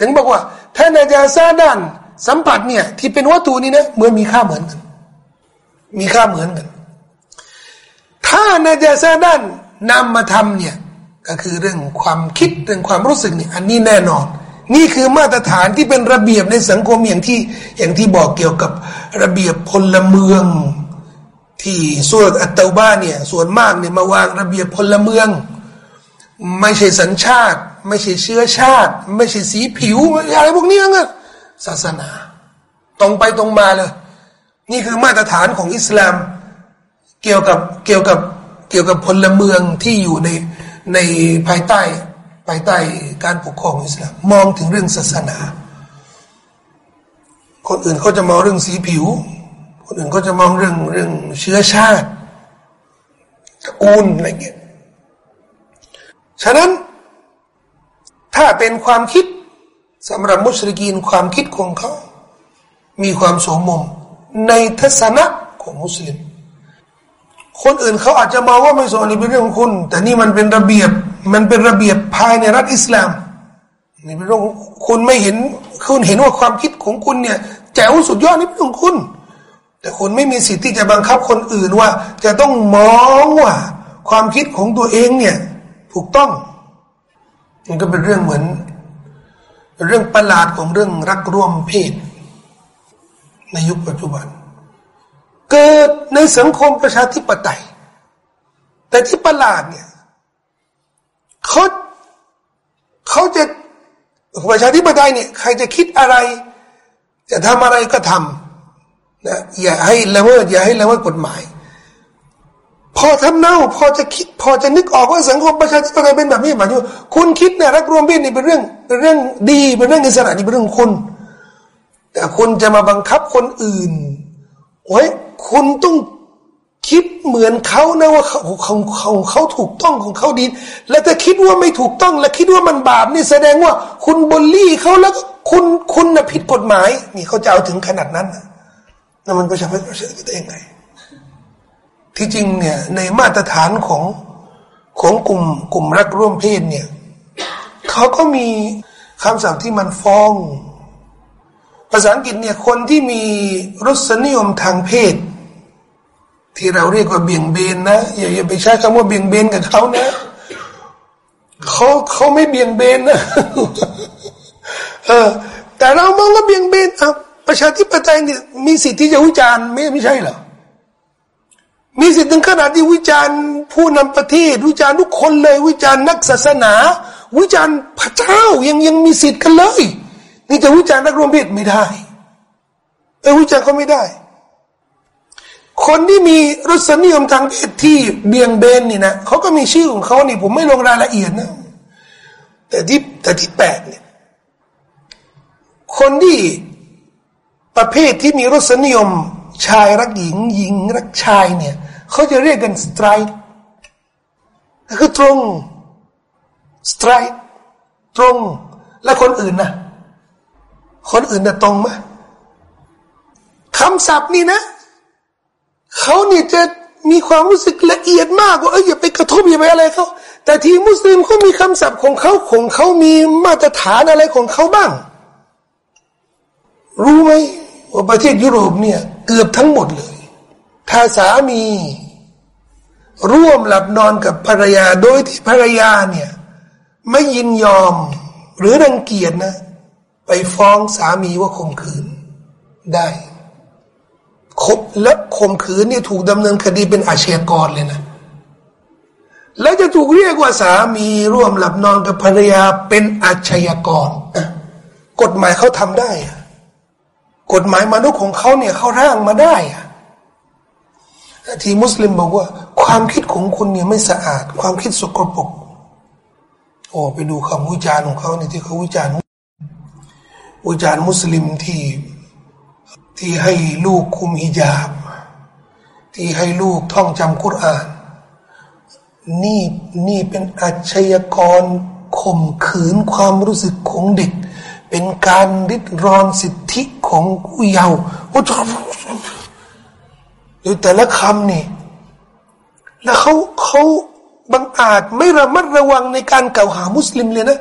ถึงบอกว่า ถ้านาจาซาด้านสัมผัสเนี่ยที่เป็นวัตถุนี่นะเหมือนมีค่าเหมือนกัน มีค่าเหมือนกัน ถ้านาจาซาด้านนำมาทำเนี่ยก็คือเรื่องความคิดเรื่องความรู้สึกเนี่ยอันนี้แน่นอน นี่คือมาตรฐานที่เป็นระเบียบในสังคมอย่างที่อย่างที่บอกเกี่ยวกับระเบียบพลเมือง ที่ส่วนอัตตาบ้านเนี่ย ส่วนมากเนี่ยมาวางระเบียบพลเมือง ไม่ใช่สัญชาติ ไม่ใช่เชื้อชาติ ไม่ใช่สีผิวอะไรพวกนี้นะศาสนา ตรงไปตรงมาเลย นี่คือมาตรฐานของอิสลาม เกี่ยวกับเกี่ยวกับเกี่ยวกับพลเมืองที่อยู่ในในภายใต้ภายใต้การปกครองอิสลามมองถึงเรื่องศาสนา คนอื่นเขาจะมองเรื่องสีผิว คนอื่นเขาจะมองเรื่องเรื่องเชื้อชาติตระกูลอะไรเงี้ยฉะนั้นถ้าเป็นความคิดสำหรับมุสลิกีนความคิดของเขา มีความสมมมในทัศนะของมุสลิม คนอื่นเขาอาจจะมองว่าไม่สมนี่เป็นเรื่องของคุณ แต่นี่มันเป็นระเบียบ มันเป็นระเบียบภายในรัฐอิสลามนี่เป็นเรื่องคุณไม่เห็น คุณเห็นว่าความคิดของคุณเนี่ยแจ๋วสุดยอดนี่เป็นเรื่องคุณ แต่คุณไม่มีสิทธิ์ที่จะบังคับคนอื่นว่า จะต้องมองว่า ความคิดของตัวเองเนี่ย ถูกต้องมันก็เป็นเรื่องเหมือน เรื่องประหลาดของเรื่องรักร่วมเพศ ในยุคปัจจุบัน เกิดในสังคมประชาธิปไตย แต่ที่ประหลาดเนี่ยเขาเขาจะประชาธิปไตยเนี่ย ใครจะคิดอะไร จะทำอะไรก็ทำ นะอย่าให้ละเมิดอย่าให้ละเมิดกฎหมาย พอทำเน่าพอจะคิด พอจะนึกออกว่าสังคมประชาธิปไตยเป็นแบบนี้หมายถึงคุณคิดนี่ยรักรวมเพศนี่เป็นเรื่องเป็นเรื่องดีเป็นเรื่องอิสระนี่เป็นเรื่องคุณ แต่คุณจะมาบังคับคนอื่นโอ้ยคุณต้องคิดเหมือนเขานะว่าเขาของเขาเขาถูกต้องของเขาดี แล้วถ้าคิดว่าไม่ถูกต้อง และคิดว่ามันบาปนี่แสดงว่า คุณบลลี่เขาแล้วคุณคุณน่ะผิดกฎหมาย นี่เขาจะเอาถึงขนาดนั้นนะ นั่นมันประชาชนประชาชนได้ยังไง ที่จริงเนี่ย ในมาตรฐานของของกลุ่มกลุ่มรักร่วมเพศเนี่ยเขาก็มีคำศัพท์ที่มันฟ้อง ภาษาอังกฤษเนี่ยคนที่มีรสนิยมทางเพศ ที่เราเรียกว่าเบี่ยงเบนนะอย่าอย่าไปใช้คำว่าเบี่ยงเบนกับเขานะเขาเขาไม่เบี่ยงเบนนะเออแต่เรามองว่าเบี่ยงเบนอะ ประชาธิปไตยเนี่ยมีสิทธิ์ที่จะวิจารณ์ไม่ไม่ใช่เหรอมีสิทธิ์ถึงขนาดที่วิจารณ์ผู้นำประเทศ วิจารณ์ทุกคนเลย วิจารณ์นักศาสนา วิจารณ์พระเจ้ายังยังมีสิทธิ์กันเลย นี่จะวิจารณ์นักรวมเพศไม่ได้ไปวิจารณ์เขาไม่ได้ คนที่มีรสนิยมทางเพศที่เบี่ยงเบนนี่นะเขาก็มีชื่อของเขานี่ ผมไม่ลงรายละเอียดนะแต่ที่แต่ที่แปดเนี่ยคนที่ ประเภทที่มีรสนิยม ชายรักหญิง หญิงรักชายเนี่ยเขาจะเรียกกันสไตร์คือตรงสไตร์ตรง และคนอื่นนะคนอื่นน่ะตรงไหมคำศัพท์นี่นะเขาเนี่ยจะมีความรู้สึกละเอียดมากว่าเอออย่าไปกระทบอย่าไปอะไรเขาแต่ทีมุสลิมเขามีคำศัพท์ของเขาของเขามีมาตรฐานอะไรของเขาบ้าง รู้ไหม ว่าประเทศยุโรปเนี่ยเกือบทั้งหมดเลย ถ้าสามี ร่วมหลับนอนกับภรรยาโดยที่ภรรยาเนี่ย ไม่ยินยอมหรือรังเกียจนะ ไปฟ้องสามีว่าข่มขืนได้คบและข่มขืนเนี่ยถูกดำเนินคดีเป็นอาชญากรเลยนะแล้วจะถูกเรียกว่าสามีร่วมหลับนอนกับภรรยาเป็นอาชญากรกฎหมายเขาทำได้ กฎหมายมนุษย์ของเขาเนี่ยเขาร่างมาได้ที่มุสลิมบอกว่า ความคิดของคุณเนี่ยไม่สะอาด ความคิดสกปรกโอ้ไปดูคำวิจารณ์ของเขาเนี่ยที่เขาวิจารณ์วิจารณ์มุสลิมที่ที่ให้ลูกคุมฮิญาบ ที่ให้ลูกท่องจำคุราน นี่นี่เป็นอาชญากรข่มขืนความรู้สึกของเด็ก เป็นการริดรอนสิทธิของผู้เยาว์โอ้หรือแต่ละคำนี่ แล้วเขาเขาบังอาจไม่ระมัดระวังในการกล่าวหามุสลิมเลยนะ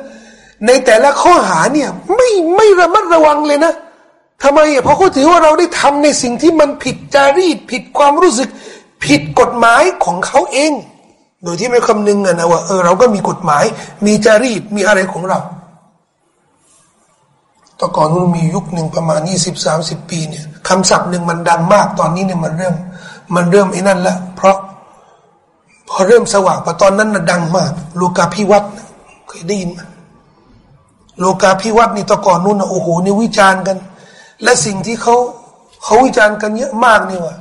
ในแต่ละข้อหาเนี่ย ไม่ไม่ระมัดระวังเลยนะทำไมอะเพราะเขาถือว่าเราได้ทำในสิ่งที่มันผิดจารีต ผิดความรู้สึก ผิดกฎหมายของเขาเอง โดยที่ไม่คำนึงนะว่าเออเราก็มีกฎหมาย มีจารีตมีอะไรของเรา ต่ก่อนมันมียุคหนึ่งประมาณยี่สิบสามสิบปีเนี่ยคำศัพท์หนึ่งมันดังมาก ตอนนี้เนี่ยมันเริ่ม มันเริ่มไอ้นั่นละเพราะ พอเริ่มสว่างพอตอนนั้นน่ะดังมาก โลกาพิวัตน์เคยได้ยินไหมโลกาพิวัตน์นี่ต่ก่อนนู้นนะโอ้โหนี่วิจารณ์กัน และสิ่งที่เขาเขาวิจารณ์กันเยอะมากนี่ว่า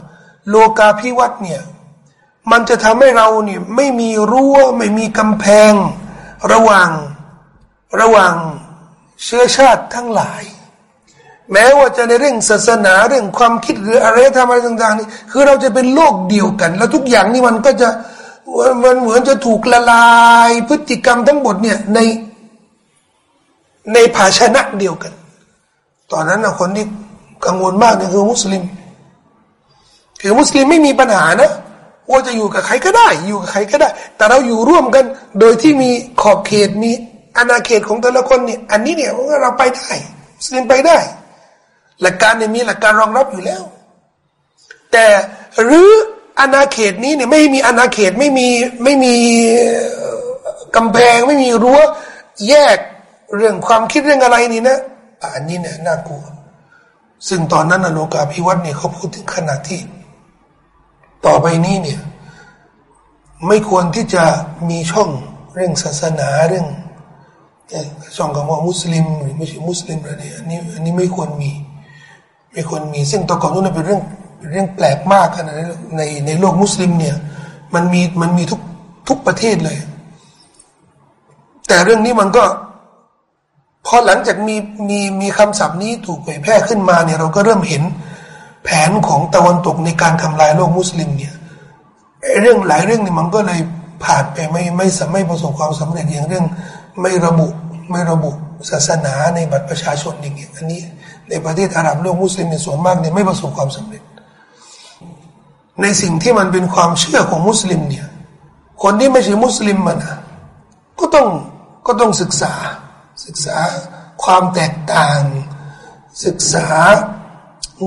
โลกาพิวัตน์เนี่ย มันจะทำให้เราเนี่ยไม่มีรั้วไม่มีกำแพง ระหว่างระหว่าง เชื้อชาติทั้งหลาย แม้ว่าจะในเรื่องศาสนาเรื่องความคิดหรืออะไรทำอะไรต่างๆนี่คือเราจะเป็นโลกเดียวกัน แล้วทุกอย่างนี่มันก็จะมันเหมือนจะถูกละลายพฤติกรรมทั้งหมดเนี่ยในในภาชนะเดียวกัน ตอนนั้นนะคนที่กังวลมากเนี่ยคือมุสลิม คือมุสลิมไม่มีปัญหานะว่าจะอยู่กับใครก็ได้ อยู่กับใครก็ได้ แต่เราอยู่ร่วมกัน โดยที่มีขอบเขตมี อาณาเขตของแต่ละคนเนี่ยอันนี้เนี่ยเราไปได้มุสลิมไปได้ หลักการเนี่ยมีหลักการรองรับอยู่แล้ว แต่หรืออาณาเขตนี้เนี่ยไม่มีอาณาเขตไม่มีไม่มีกำแพงไม่มีรั้วแยกเรื่องความคิดเรื่องอะไรนี่นะอันนี้เนี่ยน่ากลัวซึ่งตอนนั้นนโลกาภิวัตเนี่ยเขาพูดถึงขนาดที่ ต่อไปนี้เนี่ย ไม่ควรที่จะมีช่องเรื่องศาสนาเรื่อง ช่องคำว่ามุสลิมหรือไม่ใช่มุสลิมอะไรเนี่ยอันนี้อันนี้ไม่ควรมี ไม่ควรมี ซึ่งตอนก่อนนู้นเป็นเรื่องเป็นเรื่องแปลกมากนะในในโลกมุสลิมเนี่ย มันมีมันมีทุกทุกประเทศเลย แต่เรื่องนี้มันก็พอหลังจากมีมีมีคำศัพท์นี้ถูกเผยแพร่ขึ้นมาเนี่ยเราก็เริ่มเห็นแผนของตะวันตกในการทำลายโลกมุสลิมเนี่ยเรื่องหลายเรื่องนี่มันก็เลยผ่านไปไม่ไม่ไม่ประสบความสำเร็จอย่างเรื่อง ไม่ระบุไม่ระบุศาสนาในบัตรประชาชนอย่างเงี้ยอันนี้ ในประเทศอาหรับโลกมุสลิมในส่วนมากเนี่ยไม่ประสบความสำเร็จ ในสิ่งที่มันเป็นความเชื่อของมุสลิมเนี่ย คนที่ไม่ใช่มุสลิมมันนะก็ต้องก็ต้องศึกษาศึกษาความแตกต่าง ศึกษา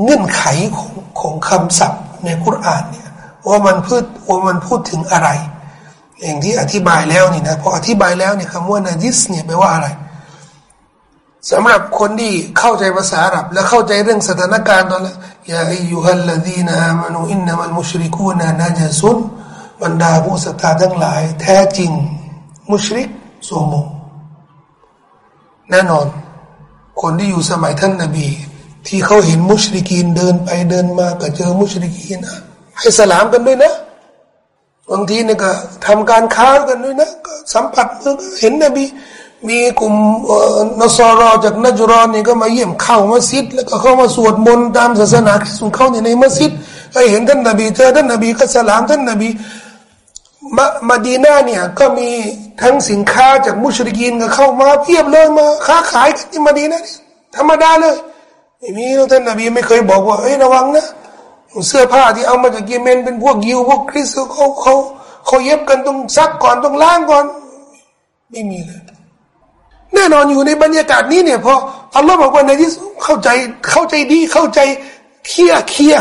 เงื่อนไขของของคำศัพท์ในคุรานเนี่ยว่ามันพูดว่ามันพูดถึงอะไร อย่างที่อธิบายแล้วนี่นะพออธิบายแล้วเนี่ยคำว่านาจิสเนี่ยแปลว่าอะไรสำหรับคนที่เข้าใจภาษาอาหรับ และเข้าใจเรื่องสถานการณ์ตอนยาอิยุฮัลลดีนอามานูอินนามัลมุชริกูนานาจซุนบรรดาผู้ศรัทธาทั้งหลาย แท้จริง มุชริกโสมแน่นอน คนที่อยู่สมัยท่านนาบี ที่เขาเห็นมุชริกีนเดินไปเดินมาก็เจอมุชริกีนให้สลามกันด้วยนะ บางทีเนี่ยก็ทำการค้ากันด้วยนะก็สัมผัสเห็นนบีมีกลุ่มนสรอจากนัจรอนนี่ก็มาเยี่ยมเข้ามัสยิดแล้วก็เข้ามาสวดมนต์ตามศาสนาคริสต์เข้าในมัสยิดก็เห็นท่านนบีเจอท่านนบีก็สลามท่านนบีมามาดีนาเนี่ยก็มีทั้งสินค้าจากมุชริกินก็เข้ามาเพียบเลยมาค้าขายกันที่มาดีนานี่ธรรมดาเลยไม่มีท่านนบีไม่เคยบอกว่าเฮ้ยระวังนะ เสื้อผ้าที่เอามาจากเยเมนเป็นพวกยิวพวกคริสต์เขาเขาเขาเย็บกันต้องซักก่อนต้องล้างก่อน ไม่มีเลยแน่นอนอยู่ในบรรยากาศนี้เนี่ยพออัลลอฮ์บอกว่าในที่เข้าใจเข้าใจดีเข้าใจเคลียเคลีย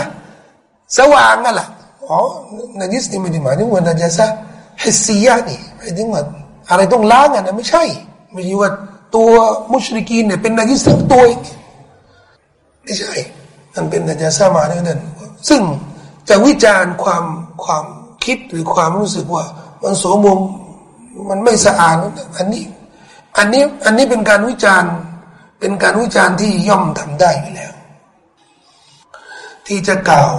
สว่างนั่นแหละอ๋อในาจิสนี่ไม่ได้หมายถึงว่านาจิสะฮิซียะนี่หมายถึงว่าอะไรต้องล้างอะนะไม่ใช่ไม่ใช่ว่าตัวมุชริกีนเนี่ยเป็นนาจิสทั้งตัวไม่ใช่มันเป็นนาจิสะมาเนั่น ซึ่งจะวิจารณ์ความความคิดหรือความรู้สึกว่า มันโสมมมันไม่สะอาดอันนี้ อันนี้อันนี้เป็นการวิจารณ์เป็นการวิจารณ์ที่ย่อมทำได้อยู่แล้ว ที่จะกล่าว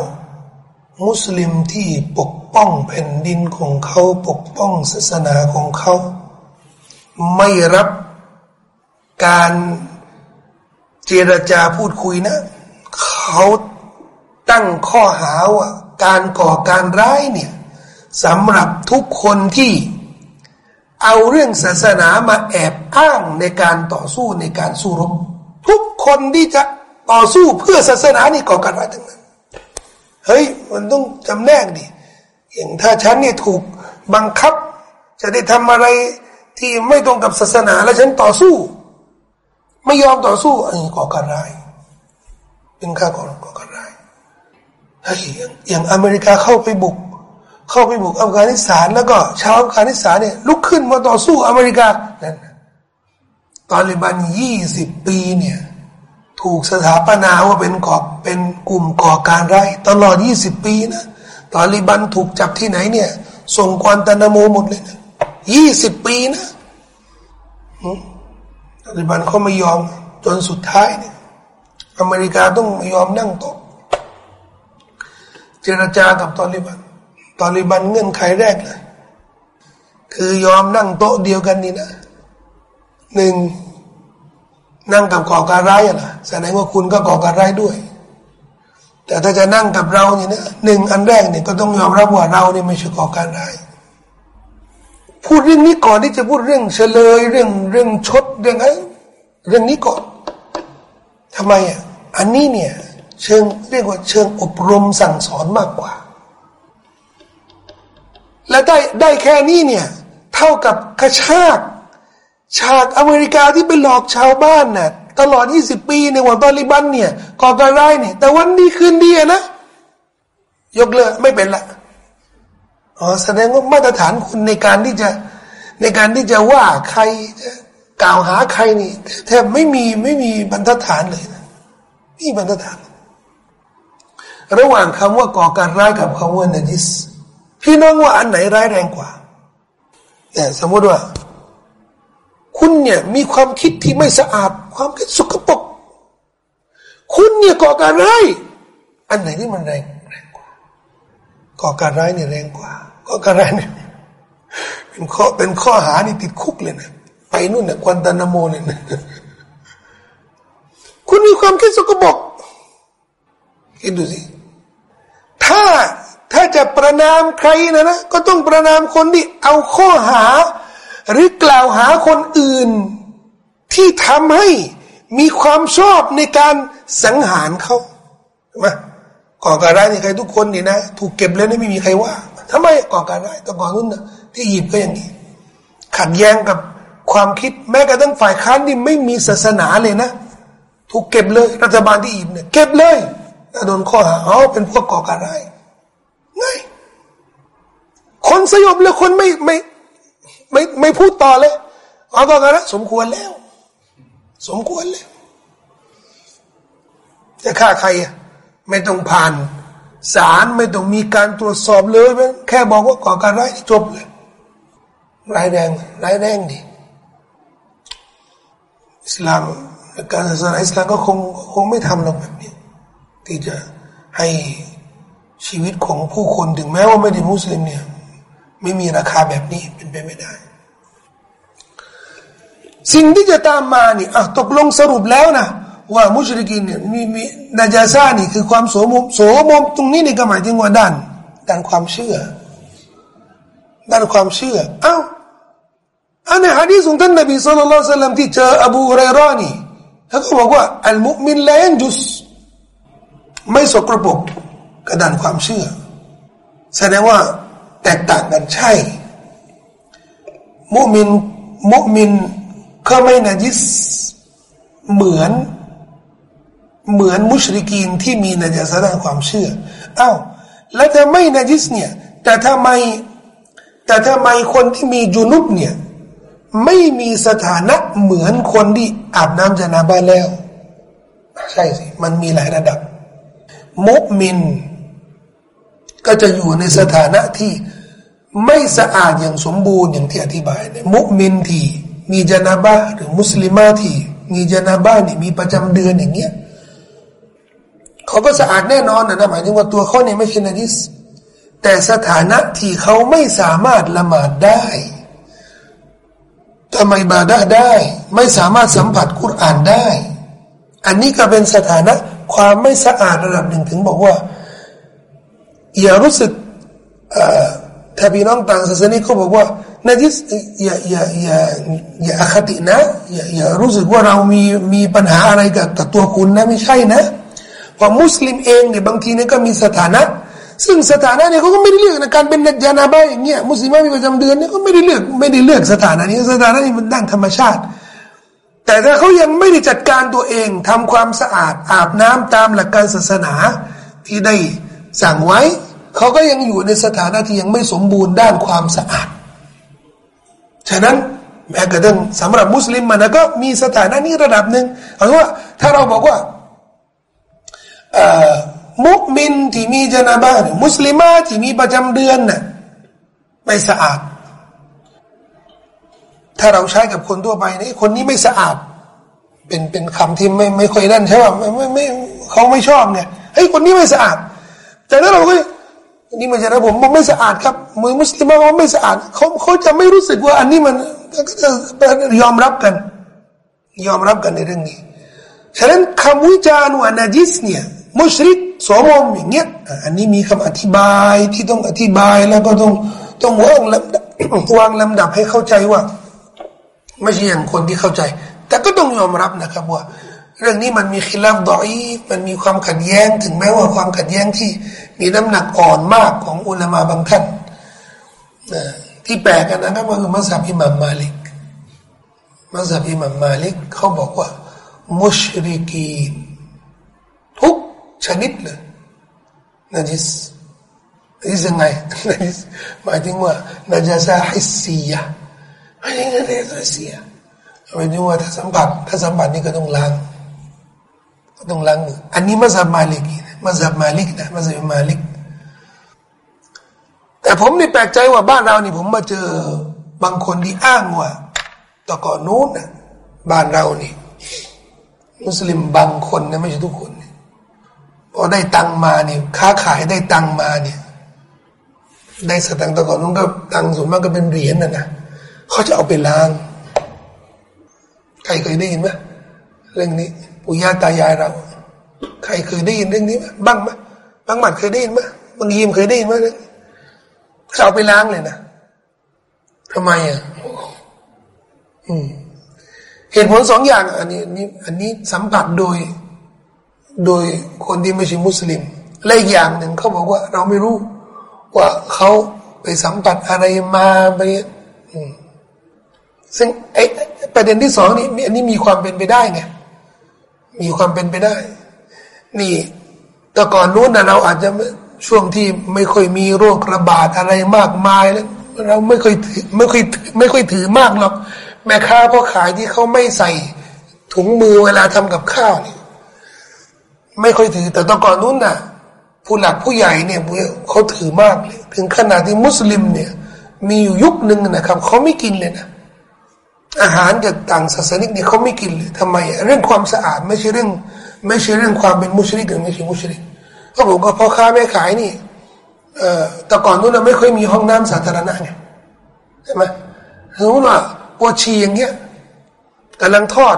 มุสลิมที่ปกป้องแผ่นดินของเขาปกป้องศาสนาของเขา ไม่รับการเจรจาพูดคุยนะ เขา ตั้งข้อหาว่าการก่อการร้ายเนี่ยสำหรับทุกคนที่เอาเรื่องศาสนามาแอบอ้างในการต่อสู้ในการสู้รบทุกคนที่จะต่อสู้เพื่อศาสนานี่ก่อการร้ายทั้งนั้นเฮ้ยมันต้องจำแนกดิอย่างถ้าฉันเนี่ยถูกบังคับ จะได้ทำอะไรที่ไม่ตรงกับศาสนาแล้วฉันต่อสู้ ไม่ยอมต่อสู้อันนี้ก่อการร้ายเป็นข้าก่อก่อการ อย่างอเมริกาเข้าไปบุก เข้าไปบุกอัฟกานิสถานแล้วก็ชาวอัฟกานิสถานเนี่ยลุกขึ้นมาต่อสู้อเมริกานั่นตอลิบันยี่สิบปีเนี่ยถูกสถาปนาว่าเป็นกอบเป็นกลุ่มก่อการร้ายตลอดยี่สิบปีนะตอลิบันถูกจับที่ไหนเนี่ย ส่งกวนตานาโมหมดเลยนะยี่สิบปีนะตอลิบันเขาไม่ยอมจนสุดท้ายเนี่ยอเมริกาต้องไม่ยอมนั่งโต๊ะ เจรจากับตอลิบันตอลิบันเงื่อนไขแรกเลย คือยอมนั่งโต๊ะเดียวกันนี่นะหนึ่งนั่งกับก่อการร้ายอะนะแสดงว่าคุณก็ก่อการร้ายด้วย แต่ถ้าจะนั่งกับเราเนี่ยนะหนึ่งอันแรกเนี่ยก็ต้องยอมรับว่าเราเนี่ยไม่ใช่ก่อการร้ายพูดเรื่องนี้ก่อนที่จะพูดเรื่องเฉลยเรื่องเรื่องชดเรื่องอะไรเรื่องนี้ก่อนทำไมอะอันนี้เนี่ย เชิงเรียกว่าเชิงอบรมสั่งสอนมากกว่า และได้ได้แค่นี้เนี่ย เท่ากับกระชากฉากอเมริกาที่ไปหลอกชาวบ้านน่ะตลอด 20 ปีในวันตอลิบันเนี่ยก่อการร้ายเนี่ย แต่วันดีคืนดีนะ ยกเลิกไม่เป็นละอ๋อแสดงว่ามาตรฐานคุณในการที่จะในการที่จะว่าใครจะกล่าวหาใครนี่แทบไม่มีไม่มีบรรทัดฐานเลยนะนี่บรรทัดฐาน ระหว่างคำว่าก่อการร้ายกับคำว่านาจิส พี่น้องว่าอันไหนร้ายแรงกว่าเนี่ยสมมติว่า คุณเนี่ยมีความคิดที่ไม่สะอาด ความคิดสุกปรกคุณเนี่ยก่อการร้ายอันไหนที่มันแรงแรงกว่า ก่อการร้ายเนี่ยแรงกว่า ก่อการร้ายเนี่ยเป็นข้อเป็นข้อหานี่ติดคุกเลยนะไปนู่นเนี่ยควันตานาโมเนี่ยคุณมีความคิดสุกปรกคิดดูสิ ประนามใครนะนะก็ต้องประนามคนที่เอาข้อหา หรือกล่าวหาคนอื่น ที่ทำให้มีความชอบในการสังหารเขาใช่ไหมก่อการร้ายในใครทุกคนนี่นะ ถูกเก็บแล้วไม่มีใครว่าทำไมก่อการร้ายแต่ก่อนนู้นนะที่หยิบก็อย่างนี้ ขัดแย้งกับความคิดแม้กระทั่งฝ่ายค้านที่ไม่มีศาสนาเลยนะ ถูกเก็บเลยรัฐบาลที่อิบเนี่ยเก็บเลยโดนข้อหาเอ๋อเป็นพวกก่อการร้ายไง คนสยบเลยคนไม่ไม่ไม่ไม่พูดต่อเลยเอาต่อกันนะสมควรแล้ว สมควรแล้ว จะฆ่าใครอะไม่ต้องผ่านศาลไม่ต้องมีการตรวจสอบเลยแค่บอกว่าก่อการร้ายจบเลยร้ายแรงร้ายแรงดิอิสลามการศาสนาอิสลามก็คงคงไม่ทำหรอกแบบนี้ ที่จะให้ชีวิตของผู้คนถึงแม้ว่าไม่ได้มุสลิมเนี่ย ไม่มีราคาแบบนี้เป็นไปไม่ได้ สิ่งที่จะตามมานี่อะตกลงสรุปแล้วนะว่ามุชริกินเนี่ยมีมีนาจาซานี่คือความโสมมโสมมตรงนี้นี่ก็หมายถึงว่าด้านด้านความเชื่อ ด้านความเชื่อ เอ้าอันในฮะดีษของท่านนบีสุลต่านสัลลัมที่เจออบูฮุเรรานี่เขาก็บอกว่าอัลมุมินแลนจุสไม่สกปรกกระดานความเชื่อ แสดงว่า แตกต่างกันใช่ มุมินมุมินก็ไม่นาจิสเหมือน เหมือนมุชริกีนที่มีนาจิสด้านความเชื่ออ้าวแล้วถ้าไม่นาจิสเนี่ย แต่ทำไมแต่ทำไมคนที่มีจุนุบเนี่ย ไม่มีสถานะเหมือนคนที่อาบน้ำจนาบ้าแล้ว ใช่สิ มันมีหลายระดับ มุมิน ก็จะอยู่ในสถานะที่ไม่สะอาดอย่างสมบูรณ์อย่างที่อธิบายเนี่ยมุมินที่มีจนาบาหรือมุสลิมาที่ มีจนาบานี่มีประจำเดือนอย่างเงี้ยเขาก็สะอาดแน่นอนนะหมายถึงว่าตัวเขาเนี่ยไม่ใช่นาจิสแต่สถานะที่เขาไม่สามารถละหมาดได้ทำไมบาดาได้ ไม่สามารถสัมผัสกุรอานได้ อันนี้ก็เป็นสถานะความไม่สะอาดระดับหนึ่งถึงบอกว่า อย่ารู้สึกถ้าพี่น้องต่างศาสนาเขาบอกว่านาจิสอย่าอย่าอย่าอย่าอคตินะอย่าอย่ารู้สึกว่าเรามีมีปัญหาอะไรกับกับตัวคุณนะไม่ใช่นะเพราะมุสลิมเองเนี่ยบางทีเนี่ยก็มีสถานะ ซึ่งสถานะเนี่ยเขาก็ไม่ได้เลือกในการเป็นนักจานาบายอย่างเงี้ยมุสลิมมีประจำเดือนเนี่ยก็ไม่ได้เลือกไม่ได้เลือกสถานะนี้สถานะนี้มันด้านธรรมชาติ แต่ถ้าเขายังไม่ได้จัดการตัวเองทำความสะอาดอาบน้ำตามหลักการศาสนาที่ได้ สั่งไว้ เขาก็ยังอยู่ในสถานะที่ยังไม่สมบูรณ์ด้านความสะอาด ฉะนั้นแม้กระทั่งสำหรับมุสลิมมันก็มีสถานะนี้ระดับหนึ่งเอาว่าถ้าเราบอกว่ามุกมินที่มีจนาบ้านมุสลิมาที่มีประจำเดือนน่ะไม่สะอาด ถ้าเราใช้กับคนทั่วไปนี่คนนี้ไม่สะอาด เป็นเป็นคำที่ไม่ไม่ค่อยนั่นใช่ป่ะไม่ไม่ไม่เขาไม่ชอบไงเฮ้ยคนนี้ไม่สะอาด แต่ถ้าเราก็นี่มันจะนะผมมันไม่สะอาดครับมือมุสลิมว่าไม่สะอาดเขาเขาจะไม่รู้สึกว่าอันนี้มันยอมรับกัน ยอมรับกันในเรื่องนี้ฉะนั้นคำวิจารณ์ว่านาจิสเนี่ยมุชริกสมมอย่างเงี้ยอันนี้มีคำอธิบายที่ต้องอธิบายแล้วก็ต้องต้องวางลำดับวางลำดับให้เข้าใจว่า ไม่ใช่อย่างคนที่เข้าใจ แต่ก็ต้องยอมรับนะครับว่า เรื่องนี้มันมีขีลาฟดอยมันมีความขัดแย้งถึงแม้ว่าความขัดแย้งที่มีน้ำหนักอ่อนมากของอุลามาบางท่านที่แปลกกันนะครับก็คือมัสยิดอิหม่ามมาลิกมัสยิดอิหม่ามมาลิกเขาบอกว่า มุชริกีทุกชนิดเลยนาจิสนี่ยังไงนาจิสหมายถึงว่านาจาซาฮิสซียะไม่ใช่นาจาซาฮิสซียะหมายถึงว่าถ้าสัมผัสถ้าสัมผัสนี่ก็ต้องล้าง ต้องล้างมืออันนี้มัสยิดมาลิกนะมัสยิดมาลิกนะมัสยิดมาลิกแต่ผมนี่แปลกใจว่าบ้านเรานี่ผมมาเจอบางคนที่อ้างว่าต่ก่อนนู้นนะบ้านเรานี่ มุสลิมบางคนนะไม่ใช่ทุกคนพอได้ตังมาเนี่ยค้าขายได้ตังมาเนี่ย ได้สตังต่ก่อนนู้นก็ตังส่วนมากก็เป็นเหรียญน่ะนะเขาจะเอาไปล้าง ใครเคยได้ยินไหม เรื่องนี้ปู่ย่าตายายเรา ใครเคยได้ยินเรื่องนี้ไหมบ้างไหมบางหมัดเคยได้ยินไหมบางยิมเคยได้ยินไหมเรื่องเขาเอาไปล้างเลยนะทำไมอะอืมเหตุผลสองอย่าง อันนี้อันนี้อันนี้สัมผัสโดย โดยคนที่ไม่ใช่มุสลิมและอีกอย่างหนึ่งเขาบอกว่า เราไม่รู้ ว่าเขาไปสัมผัสอะไรมาไปซึ่งไอ้ประเด็นที่สองนี่อันนี้มีความเป็นไปได้ไง มีความเป็นไปได้ นี่แต่ก่อนนู้นนะเราอาจจะช่วงที่ไม่ค่อยมีโรคระบาดอะไรมากมายแล้วเราไม่ค่อยไม่ค่อยไม่ค่อยถือมากหรอกแม่ค้าก็ขายที่เขาไม่ใส่ถุงมือเวลาทำกับข้าวนี่ไม่ค่อยถือ แต่ตอนก่อนนู้นน่ะ ผู้หลักผู้ใหญ่เนี่ยเขาถือมากเลยถึงขนาดที่มุสลิมเนี่ย มีอยู่ยุคหนึ่งนะครับเขาไม่กินเลยนะ อาหารจากต่างศาสนิกเนี่ยเขาไม่กินเลยทำไม เรื่องความสะอาดไม่ใช่เรื่อง ไม่ใช่เรื่องความเป็นมุสลิมหรือไม่ใช่มุสลิมเขาบอกว่าพ่อค้าแม่ขายนี่เอ่อแต่ก่อนนู้นเราไม่ค่อยมีห้องน้ำสาธารณะไงใช่ไหมสมมติว่าปวดฉี่อย่างเงี้ยกำลังทอด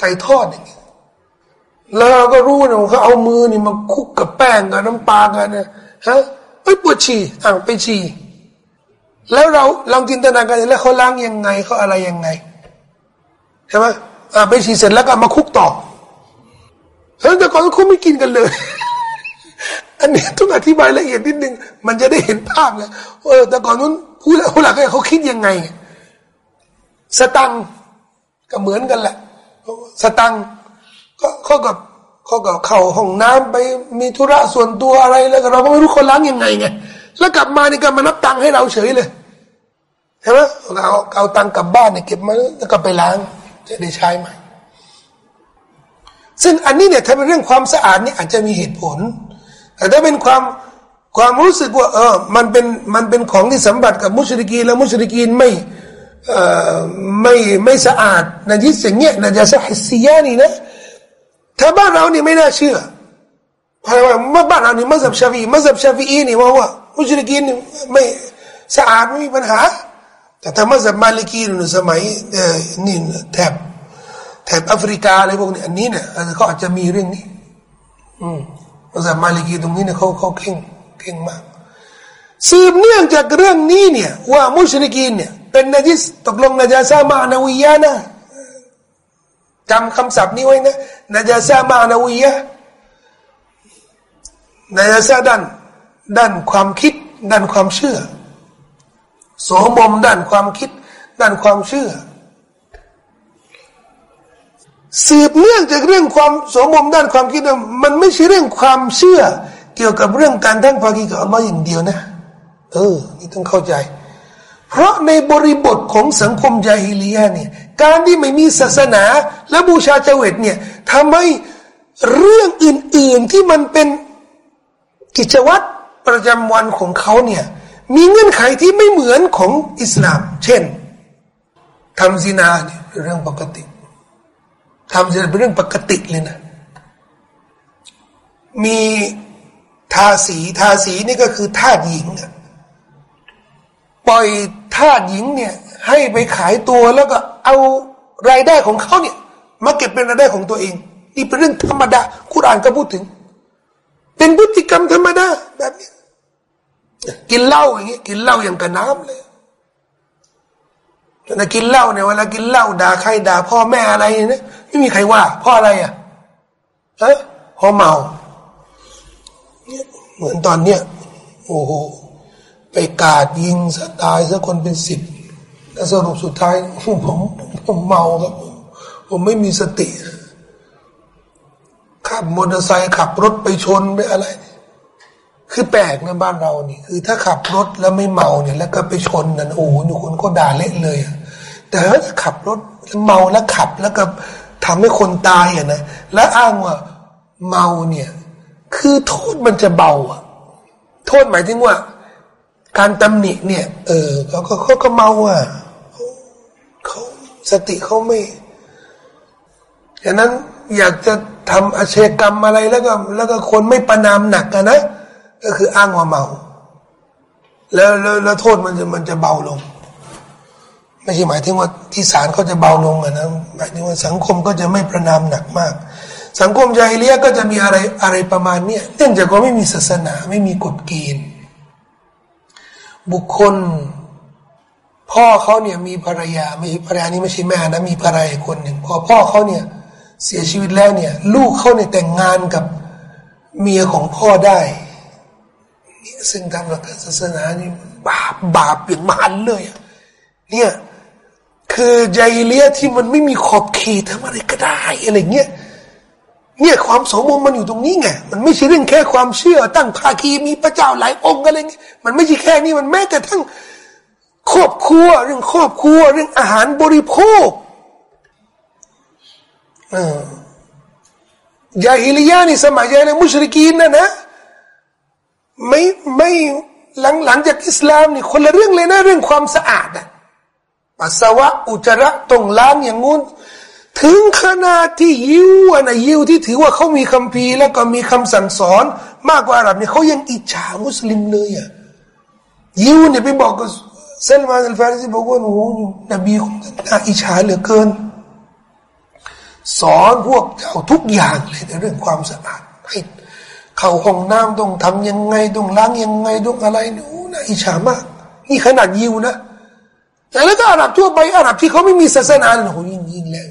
ไก่ทอดอย่างเงี้ยแล้วเราก็รู้นะเขาเอามือนี่มาคุกกับแป้งกับน้ำปลากันนะฮะไปปวดฉี่อ่างไปฉี่ แล้วเราลองจินตนาการแล้วเขาล้างยังไงเขาอะไรยังไงใช่ไหมอ่าไปฉี่เสร็จแล้วก็มาคุกต่อแล้วแต่ก่อนเขาไม่กินกันเลย อันนี้ต้องอธิบายละเอียดนิดนึง มันจะได้เห็นภาพเลยเออแต่ก่อนนู้นผู้หลักผู้หลักเขาคิดยังไง สตังก็เหมือนกันแหละ สตังก็ข้อกับข้อกับเข่าห้องน้ำไปมีธุระส่วนตัวอะไรแล้วเราก็ไม่รู้คนล้างยังไงไง แล้วกลับมานี่ก็มานับตังค์ให้เราเฉยเลยใช่ไหมเอาเอาตังค์กลับบ้านเนี่ยเก็บมาแล้วก็ไปล้างจะได้ใช้ไหมซึ่งอันนี้เนี่ยถ้าเป็นเรื่องความสะอาดนี่อาจจะมีเหตุผล แต่ถ้าเป็นความความรู้สึกว่าเออมันเป็นมันเป็นของที่สัมบัติกับมุชริกีแล้วมุชริกีนไม่เอ่อไม่ไม่สะอาดนะยิสิ่งเนี้ยนะจะสะฮิซียานี่นะถ้าบ้านเรานี่ไม่น่าเชื่อเพราะว่าเมื่อบ้านเรานี่มัสยิดชาฟีมัสยิดชาฟีอีนี่ว่าว่า มุชริกีนไม่สะอาดไม่มีปัญหา แต่ถ้ามัสยิดมาลิกีนสมัยเออนี่แถบแถบแอฟริกาอะไรพวกนี้อันนี้เนี่ยเขาอาจจะมีเรื่องนี้ อืมมัสยิดมาลิกีตรงนี้เนี่ยเขาเขาเข่งเข่งมากสืบเนื่องจากเรื่องนี้เนี่ยว่ามุชริกีนเนี่ยเป็นนจิสตกลงนจาซามานาวิยานะจำคำศัพท์นี้ไว้นะนจาซามานาวิยานจาซาด้าน ด้านความคิด ด้านความเชื่อ โสมมด้านความคิด ด้านความเชื่อ สืบเนื่องจากเรื่องความสมมด้านความคิดมันไม่ใช่เรื่องความเชื่อ เกี่ยวกับเรื่องการทั้งภาคีกับอัลลอฮ์อย่างเดียวนะ เออ นี่ต้องเข้าใจ เพราะในบริบทของสังคมจาฮิลียเนี่ย การที่ไม่มีศาสนา และบูชาเจวิตเนี่ยทำให้เรื่องอื่น ๆที่มันเป็นกิจวัตร ประจำวันของเขาเนี่ยมีเงื่อนไขที่ไม่เหมือนของอิสลาม เช่นทำซินาเนี่ยเรื่องปกติทำซินาเป็นเรื่องปกติเลยนะ มีทาสีทาสีนี่ก็คือทาสหญิงปล่อยทาสหญิงเนี่ย ให้ไปขายตัวแล้วก็เอารายได้ของเขาเนี่ย มาเก็บเป็นรายได้ของตัวเอง นี่เป็นเรื่องธรรมดาคุรานก็พูดถึง เป็นพฤติกรรมธรรมดาแบบนี้กินเหล้าอย่างเงี้ยกินเหล้าอย่างกับน้ำเลยนะกินเหล้าเนี่ยเวลากินเหล้าด่าใครด่าพ่อแม่อะไรเนี่ยไม่มีใครว่าพ่ออะไรอะเอะพ่อเมาเหมือนตอนเนี้ยโอ้โหไปกาดยิงสตายสักคนเป็นสิบแล้วสรุปสุดท้ายผมผมเมาครับผมไม่มีสติ ขับมอเตอร์ไซค์ขับรถไปชนไปอะไร คือแปลกนะบ้านเรานี่ คือถ้าขับรถแล้วไม่เมาเนี่ย แล้วก็ไปชนนั่นโอ้โหทุกคนก็ด่าเละเลย แต่ถ้าขับรถเมาแล้วขับแล้วก็ทำให้คนตายอะนะแล้วอ้างว่าเมาเนี่ย คือโทษมันจะเบาอะ โทษหมายถึงว่า การตำหนิเนี่ย เออเขาก็เขาก็เมาอะเขาสติเขาไม่ ฉะนั้นอยากจะทำอาชญากรรมอะไรแล้วก็แล้วก็คนไม่ประนามหนักกันนะ ก็คืออ้างว่าเมา แล้วแล้วแล้วโทษมันจะมันจะเบาลง ไม่ใช่หมายถึงว่าที่ศาลเขาจะเบาลงอะนะหมายถึงว่าสังคมก็จะไม่ประนามหนักมาก สังคมใจเลียก็จะมีอะไรอะไรประมาณเนี้ยเนื่องจากว่าไม่มีศาสนาไม่มีกฎเกณฑ์บุคคล พ่อเขาเนี่ยมีภรรยาไม่ภรรยานี่ไม่ใช่แม่นะมีภรรยาคนหนึ่งพอพ่อเขาเนี่ย เสียชีวิตแล้วเนี่ย ลูกเขาเนี่ยแต่งงานกับเมียของพ่อได้นี่ซึ่งทำหลักศาสนานี่บาปบาปอย่างมหันเลยเนี่ยคือใจเลียที่มันไม่มีขอบเขตทำอะไรก็ได้อะไรเงี้ยเนี่ยความสมมติมันอยู่ตรงนี้ไง มันไม่ใช่เรื่องแค่ความเชื่อ ตั้งภาคีมีพระเจ้าหลายองค์อะไรเงี้ยมันไม่ใช่แค่นี้มันแม้แต่ทั้งครอบครัวเรื่องครอบครัวเรื่องอาหารบริโภค ยาฮิลิยานี่สมัยยาในมุชริกีนนะนะไม่ไม่หลังหลังจากอิสลามนี่คนละเรื่องเลยนะเรื่องความสะอาดอะปัสสาวะอุจจาระตรงล้างอย่างงู้นถึงขนาดที่ยิวนะยิวที่ถือว่าเขามีคัมภีร์แล้วก็มีคำสั่งสอน มากกว่าอาหรับเนี่ยเขายังอิจฉามุสลิมเลยอะยิวเนี่ยไปบอกกับเซลมาอัลฟาริซีบอกว่าโอ้โหนบีของท่านอิจฉาเหลือเกิน สอนพวกเจ้าทุกอย่างเลยในเรื่องความสะอาดให้เข้าห้องน้ำต้องทำยังไงต้องล้างยังไงต้องอะไรนี่น่าอิจฉามาก นี่ขนาดยิวนะแต่แล้วก็อาหรับทั่วไปอาหรับที่เขาไม่มีศาสนาโอ้ยิ่งยิ่งแล้ว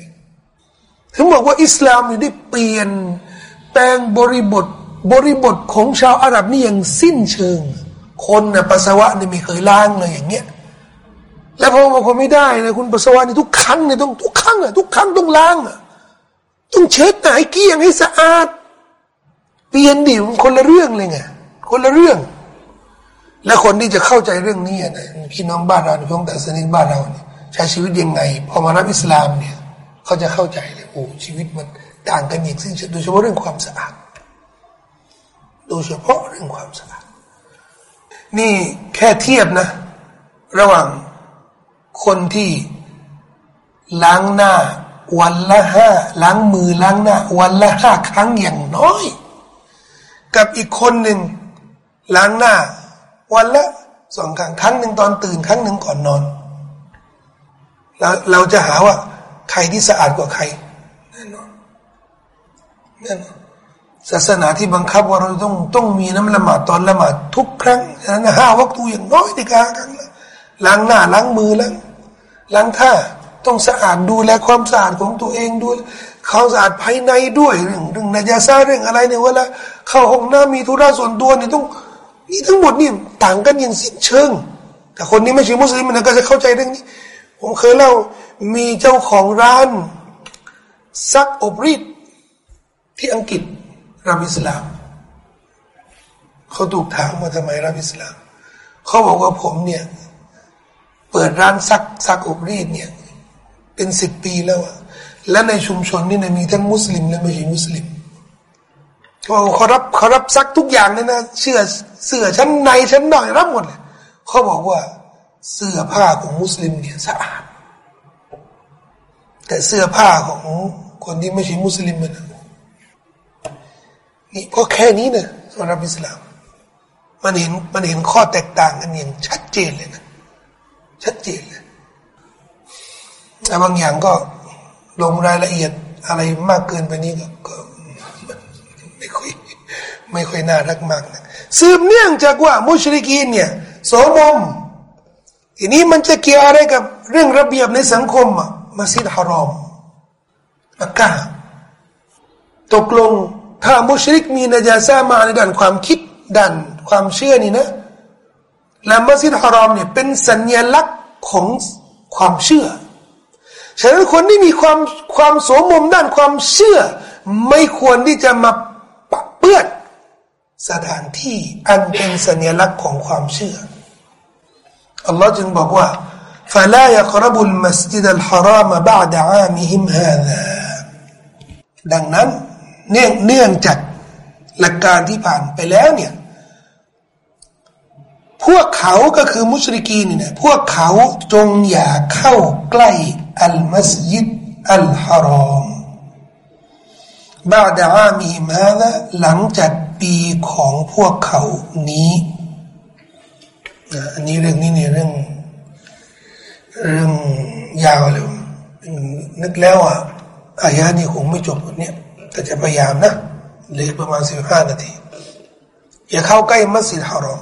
ถึงบอกว่าอิสลามนี่ได้เปลี่ยนแปลงบริบทบริบทของชาวอาหรับนี่อย่างสิ้นเชิง คนนะปัสสาวะนี่ไม่เคยล้างเลยอย่างเงี้ยแล้วพอบอกคนไม่ได้นะคุณปัสสาวะนี่ทุกครั้งเนี่ยต้องทุกครั้งอะทุกครั้งต้องล้างอะ ต้องเช็ดไหนเกี้ยงให้สะอาด เปลี่ยนดิมันคนละเรื่องเลยไงคนละเรื่อง และคนที่จะเข้าใจเรื่องนี้นะพี่น้องบ้านเราพี่น้องแต่สนิทบ้านเราเนี่ยใช้ชีวิตยังไงพอมารับอิสลามเนี่ย เขาจะเข้าใจเลยโอ้ชีวิตมันต่างกันอย่างสิ้นเชิงโดยเฉพาะเรื่องความสะอาดโดยเฉพาะเรื่องความสะอาดนี่แค่เทียบนะ ระหว่างคนที่ล้างหน้า วันละห้าล้างมือล้างหน้า วันละห้าครั้งอย่างน้อย กับอีกคนหนึ่งล้างหน้า วันละสองครั้งครั้งหนึ่งตอนตื่นครั้งหนึ่งก่อนนอนแล้วเราจะหาว่า ใครที่สะอาดกว่าใครแน่นอนแน่นอนศาสนาที่บังคับว่าเราต้องต้องมีน้ำละหมาดตอนละหมาดทุกครั้งฉะนั้นห้าวัตถุอย่างน้อยในการครั้งล้างหน้าล้างมือล้างล้างท่า ต้องสะอาดดูแลความสะอาดของตัวเองด้วยเขามสะอาดภายในด้วยเรื่องเรื่องนาจาซาเรื่องอะไรเนี่ยเวลาเข้าห้องน้ำมีธุระส่วนตัวเนี่ยต้องนี่ทั้งหมดนี่ต่างกันอย่างสิ้นเชิง แต่คนนี้ไม่ใช่มุสลิมมันก็จะเข้าใจเรื่องนี้ ผมเคยเล่ามีเจ้าของร้านซักอบรีดที่อังกฤษรับอิสลามเขาถูกถามมาทำไมรับอิสลามเขาบอกว่าผมเนี่ย เปิดร้านซักซักอบรีดเนี่ย เป็นสิบปีแล้วอะและในชุมชนนี่นะมีทั้งมุสลิมและไม่ใช่มุสลิมเขาเขารับเขารับซักทุกอย่างเลยนะเสื้อเสื้อชั้นในชั้นนอกรับหมดเลยเขาบอกว่าเสื้อผ้าของมุสลิมเนี่ยสะอาด แต่เสื้อผ้าของคนที่ไม่ใช่มุสลิมมันนี่ก็แค่นี้นะสำหรับอิสลาม มันเห็นมันเห็นข้อแตกต่างกันอย่างชัดเจนเลยนะชัดเจนเลย แต่บางอย่างก็ลงรายละเอียดอะไรมากเกินไปนี้ก็ไม่ค่อยไม่ค่อยน่ารักมากนะสืบเนื่องจากว่ามุชริกีนเนี่ยโสมมทีนี้มันจะเกี่ยวอะไรกับเรื่องระเบียบในสังคมอะมัสยิดฮารอมมักกะตกลงถ้ามุชริกมีนาจาซามาในด้านความคิดด้านความเชื่อนี่นะและมัสยิดฮารอมเนี่ยเป็นสัญลักษณ์ของความเชื่อ ฉะนั้นคนที่มีความความสมมมด้านความเชื่อ ไม่ควรที่จะมาปะเปื้อนสถานที่อันเป็นสัญลักษณ์ของความเชื่ออัลลอฮ์จึงบอกว่า فلا يقربوا المسجد الحرام بعد عامهم هذا ดังนั้นเนื่องเนื่องจากหลักการที่ผ่านไปแล้วเนี่ย พวกเขาก็คือมุชริกีนี่นะพวกเขาจงอย่าเข้าใกล้อัลมัสยิดอัลฮารอมบาดอามีมาละหลังจากปีของพวกเขานี้อันนี้เรื่องนี้เนี่ยเรื่อง เรื่องยาวเลยนึกแล้วอะอายะนี้คงไม่จบเนี่ยแต่จะพยายามนะเหลือประมาณสิบห้านาที อย่าเข้าใกล้มัสยิดฮารอม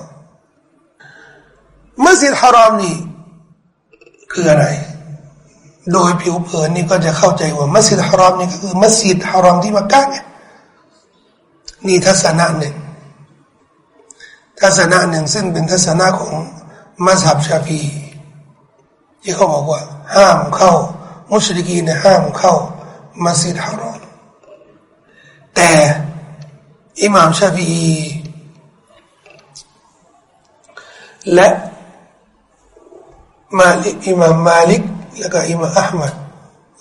มัสยิดฮารอมนี่คืออะไร โดยผิวเผินนี่ก็จะเข้าใจว่ามัสยิดฮารอมนี่ก็คือมัสยิดฮารอมที่มักกะเนี่ยนี่ทัศนะหนึ่งทัศนะหนึ่งซึ่งเป็นทัศนะของมัสฮับชาฟีที่เขาบอกว่า ห้ามเข้า มุสลิกีนห้ามเข้ามัสยิดฮารอมแต่อิหม่ามชาฟีและ มาลิกอิมามมาลิกแล้วก็อิมามอัลมัด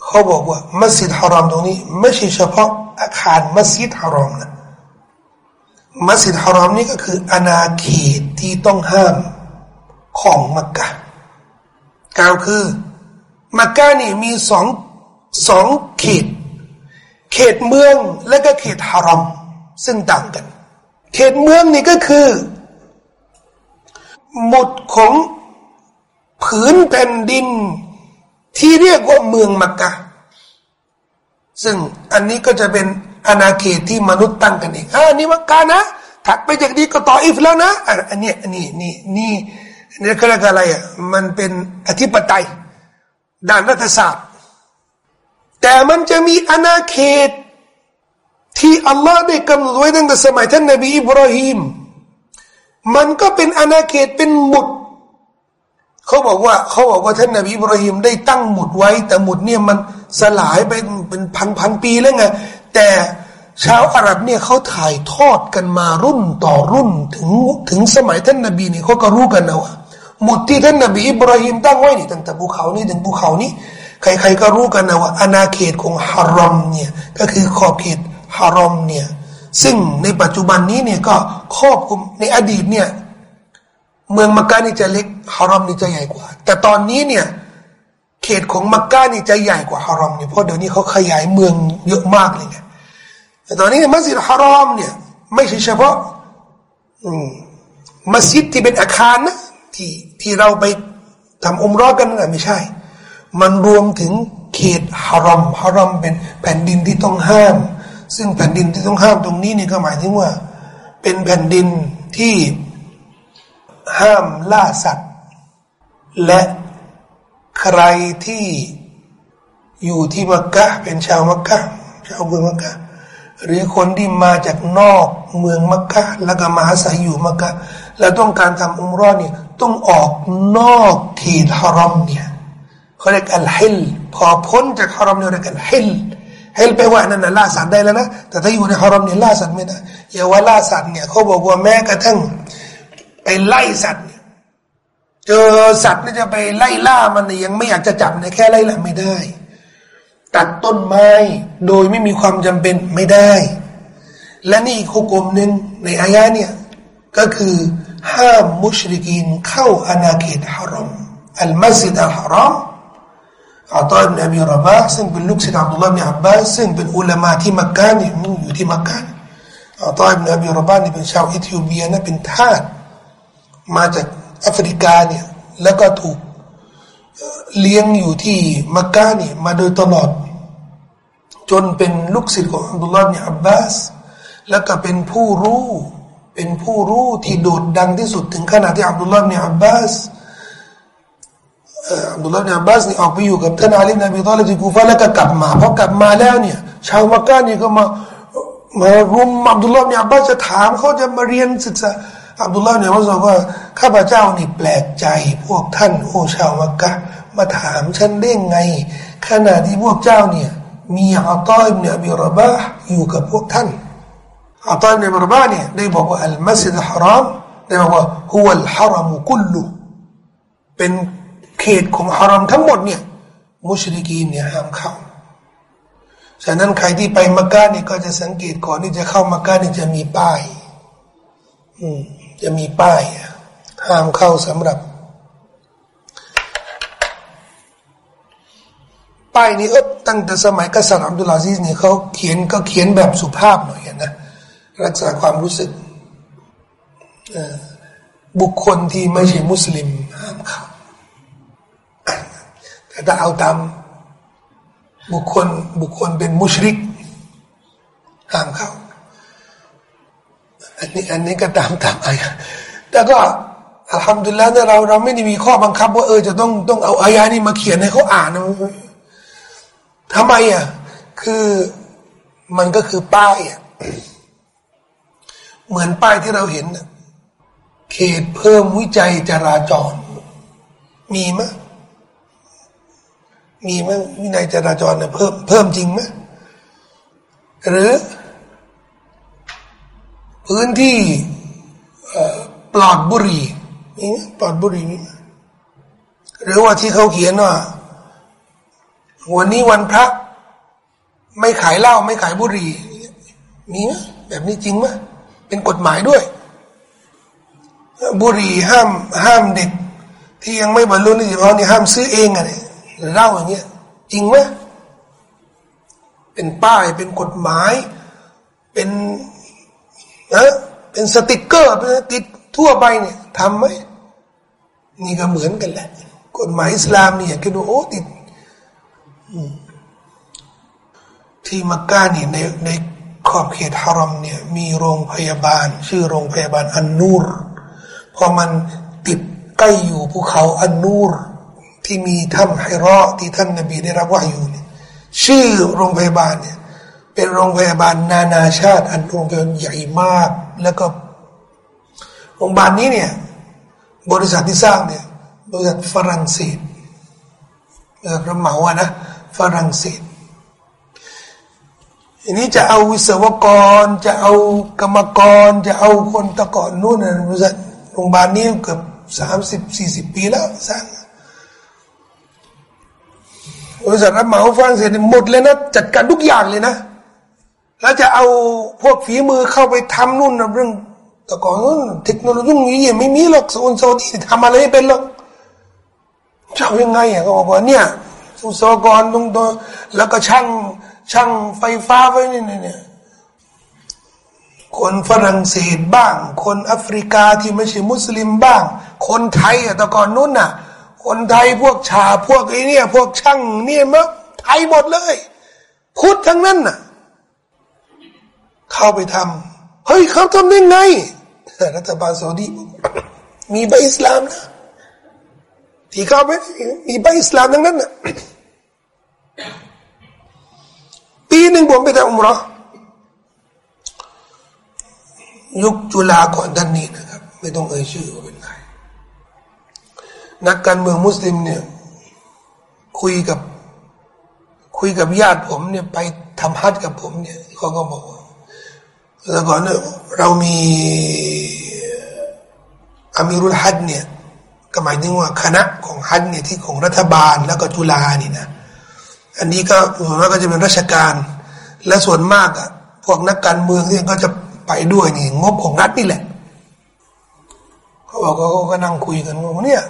เขาบอกว่ามัสยิดฮารอมตรงนี้ไม่ใช่เฉพาะอาคารมัสยิดฮารอมนะมัสยิดฮารอมนี่ก็คืออาณาเขตที่ต้องห้ามของมักกะกล่าวคือมักกะนี่มีสองสองเขต เขตเมืองและก็เขตฮารอมซึ่งต่างกัน เขตเมืองนี่ก็คือหมุดของ ผืนแผ่นดิน ที่เรียกว่าเมืองมักกะ ซึ่งอันนี้ก็จะเป็นอาณาเขตที่มนุษย์ตั้งกันเองอ่านี่มักกะนะถัดไปจากนี้ก็ต่ออิฟแล้วนะอันนี้อันนี้นี่นี่นี่เขาเรียกอะไรอะมันเป็นอธิปไตยด้านรัฐศาสตร์ แต่มันจะมีอาณาเขตที่อัลลอฮ์ได้กำหนดไว้ตั้งแต่สมัยท่านนบีอิบราฮิมมันก็เป็นอาณาเขตเป็นหมุด เขาบอกว่าเขาบอกว่าท่านนบีอิบราฮิมได้ตั้งหมุดไว้ แต่หมุดเนี่ยมันสลายไปเป็นพันพันปีแล้วไงแต่ชาวอาหรับเนี่ยเขาถ่ายทอดกันมารุ่นต่อรุ่นถึงถึงสมัยท่านนบีเนี่ยเขาก็รู้กันนะว่าหมุดที่ท่านนบีอิบราฮิมตั้งไว้นี่ตั้งแต่ภูเขานี้ถึงภูเขานี้ใครๆก็รู้กันนะว่าอาณาเขตของฮารอมเนี่ยก็คือขอบเขตฮารอมเนี่ยซึ่งในปัจจุบันนี้เนี่ยก็ครอบคลุมในอดีตเนี่ย เมืองมักกะนี่จะเล็กฮารอมนี่จะใหญ่กว่า แต่ตอนนี้เนี่ย เขตของมักกะนี่จะใหญ่กว่าฮารอมเนี่ยเพราะเดี๋ยวนี้เขาขยายเมืองเยอะมากเลยไงแต่ตอนนี้มัสยิดฮารอมเนี่ย ไม่ใช่เฉพาะมัสยิดที่เป็นอาคารนะที่ที่เราไปทำอมรอกันนะไม่ใช่ มันรวมถึงเขตฮารอมฮารอมเป็นแผ่นดินที่ต้องห้าม ซึ่งแผ่นดินที่ต้องห้ามตรงนี้นี่ก็หมายถึงว่า เป็นแผ่นดินที่ ห้ามล่าสัตว์ และใครที่อยู่ที่มักกะเป็นชาวมักกะชาวเมืองมักกะหรือคนที่มาจากนอกเมืองมักกะแล้วก็มาอาศัยอยู่มักกะแล้วต้องการทำอุมรอดเนี่ยต้องออกนอกเขตฮารอมเนี่ยเขาเรียกอัลฮิลพอพ้นจากฮารอมเนี่ยเรียกอัลฮิลเฮลไปว่านั่นนะล่าสัตว์ได้แล้วนะแต่ถ้าอยู่ในฮารอมเนี่ยล่าสัตว์ไม่ได้อย่าว่าล่าสัตว์เนี่ยเขาบอกว่าแม้กระทั่ง ไปไล่สัตว์เนี่ยเจอสัตว์นี่จะไปไล่ล่ามันยังไม่อยากจะจับนะแค่ไล่ล่าไม่ได้ ตัดต้นไม้โดยไม่มีความจำเป็นไม่ได้ และนี่อีกหุกมหนึ่งในอายะเนี่ยก็คือห้ามมุชริกีนเข้าอาณาเขตฮารอมอัลมัสยิดอัลฮารอมอัตอิบนอบีรบะซึ่งเป็นลูกศิษย์อับดุลลาห์บินอับบาสซึ่งเป็นอุลามะที่มักกะนี่อยู่ที่มักกะอัตอิบนอบีรบะนี่เป็นชาวเอธิโอเปียนะเป็นทาส มาจากแอฟริกาเนี่ยแล้วก็ถูกเลี้ยงอยู่ที่มักกะนี่มาโดยตลอด จนเป็นลูกศิษย์ของอับดุลลาห์บินอับบาส แล้วก็เป็นผู้รู้ เป็นผู้รู้ที่โดดดังที่สุดถึงขนาดที่อับดุลลาห์บินอับบาสอับดุลลาห์บินอับบาสนี่ออกไปอยู่กับท่านอาลีนบีตอลที่กูฟาแล้วก็กลับมาพอกลับมาแล้วเนี่ย ชาวมักกะนี่ก็มามารุมอับดุลลาห์บินอับบาสจะถามเขาจะมาเรียนศึกษา อับดุลลาห์เนี่ยเขาบอกว่าข้าพเจ้านี่แปลกใจพวกท่านโอ้ชาวมักกะมาถามฉันได้ไง ขณะที่พวกเจ้าเนี่ยมีอัตอยเนี่ยบิรบะอยู่กับพวกท่านอัตอยเนี่ยบิรบะเนี่ยได้บอกว่าอัลมัสยิดฮารามได้บอกว่าฮุวัลฮารามกุลลุเป็นเขตของฮารามทั้งหมดเนี่ยมุชริกีนเนี่ยห้ามเข้าฉะนั้นใครที่ไปมักกะเนี่ยก็จะสังเกตก่อนที่จะเข้ามักกะเนี่จะมีป้าย อืม จะมีป้าย ห้ามเข้าสำหรับ ป้ายนี้เออตั้งแต่สมัยกษัตริย์อับดุลอาซิสเนี่ยเขาเขียนก็เขียนแบบสุภาพหน่อยนะรักษาความรู้สึกบุคคลที่ไม่ใช่มุสลิมห้ามเข้าแต่ถ้าเอาตามบุคคลบุคคลเป็นมุชริกห้ามเข้า อันนี้อันนี้ก็ตามตามอายะแต่ก็อัลฮัมดุลิลละเราเราไม่ได้มีข้อบังคับ ว่าเออจะต้องต้องเอาอายะนี้มาเขียนให้เขาอ่านนะทำไมอะคือมันก็คือป้ายอะเหมือนป้ายที่เราเห็นเขตเพิ่มวิจัยจราจร มีไหมมีไหมวินัยจราจรเนี่ยเพิ่มเพิ่มจริงไหมหรือ พื้นที่ปลอดบุหรี่นี่ปลอดบุหรี่นี่หรือว่าที่เขาเขียนว่าวันนี้วันพระ ไม่ขายเหล้าไม่ขายบุหรี่มีไหมแบบนี้จริงไหมเป็นกฎหมายด้วย บุหรี่ห้ามห้ามเด็ก ที่ยังไม่บรรลุนิติภาวะนี่ห้ามซื้อเองอะเนี่ยเหล้าอย่างเงี้ย จริงไหมเป็นป้ายเป็นกฎหมาย เป็น นะเป็นสติกเกอร์เป็นติดทั่วไปเนี่ยทำไหมนี่ก็เหมือนกันแหละกฎหมายอิสลามเนี่ยคิดดูโอ้ติดที่มักกะนี่ในในขอบเขตฮารอมเนี่ยมีโรงพยาบาล ชื่อโรงพยาบาลอันนูรพอมันติดใกล้อยู่ภูเขาอันนูรที่มีถ้ำไฮรอที่ท่านนบีได้รับว่าอยู่เนี่ยชื่อโรงพยาบาลเนี่ย เป็นโรงพยาบาลนานาชาติ อันโรงพยาบาลใหญ่มาก แล้วก็โรงพยาบาลนี้เนี่ย บริษัทที่สร้างเนี่ย บริษัทฝรั่งเศสรับเหมาอะนะฝรั่งเศสอันนี้จะเอาวิศวกร จะเอากรรมกร จะเอาคนตะก่อนนู่นบริษัทโรงพยาบาลนี้เกือบสามสิบสี่สิบปีแล้วสร้างบริษัทรับเหมาฝรั่งเศสหมดเลยนะ จัดการทุกอย่างเลยนะ แล้วจะเอาพวกฝีมือเข้าไปทำนู่นนะเรื่องแต่ก่อนนู้นเทคโนโลยีนี้ไม่มีหรอกโซนโซนที่ทำอะไรไม่เป็นหรอกจะเอายังไงอะก็บอกว่าเนี่ยอุตสาหกรตรงตัวแล้วก็ช่างช่างไฟฟ้าไว้นี่เนี่ยคนฝรั่งเศสบ้าง คนแอฟริกาที่ไม่ใช่มุสลิมบ้าง คนไทยอะแต่ก่อนนู้นน่ะ คนไทยพวกชาพวกไอ้นี่พวกช่างเนี่ยมั้งไทยหมดเลยพุทธทั้งนั้นน่ะ เข้าไปทำเฮ้ยเขาทำได้ไง รัฐบาลซาอุดีมีใบอิสลามนะที่เข้าไปมีใบอิสลามทั้งนั้นนะปีหนึ่งผมไปทำอุมรอยุคจุฬาก่อนด้านนี้นะครับ ไม่ต้องเอ่ยชื่อเป็นใครนักการเมืองมุสลิมเนี่ย คุยกับ คุยกับญาติผมเนี่ย ไปทำฮัทกับผมเนี่ยเขาก็บอกว่า แต่ก่อนเนี่ยเรามีอามีรุลฮัดเนี่ยก็หมายถึงว่าคณะของฮันเนี่ยที่ของรัฐบาลแล้วก็จุฬานี่นะอันนี้ก็ส่วนมากก็จะเป็นราชการ และส่วนมากอะพวกนักการเมืองที่ก็จะไปด้วยนี่งบของรัฐนี่แหละเขาบอกเขาก็นั่งคุยกันว่าเนี่ย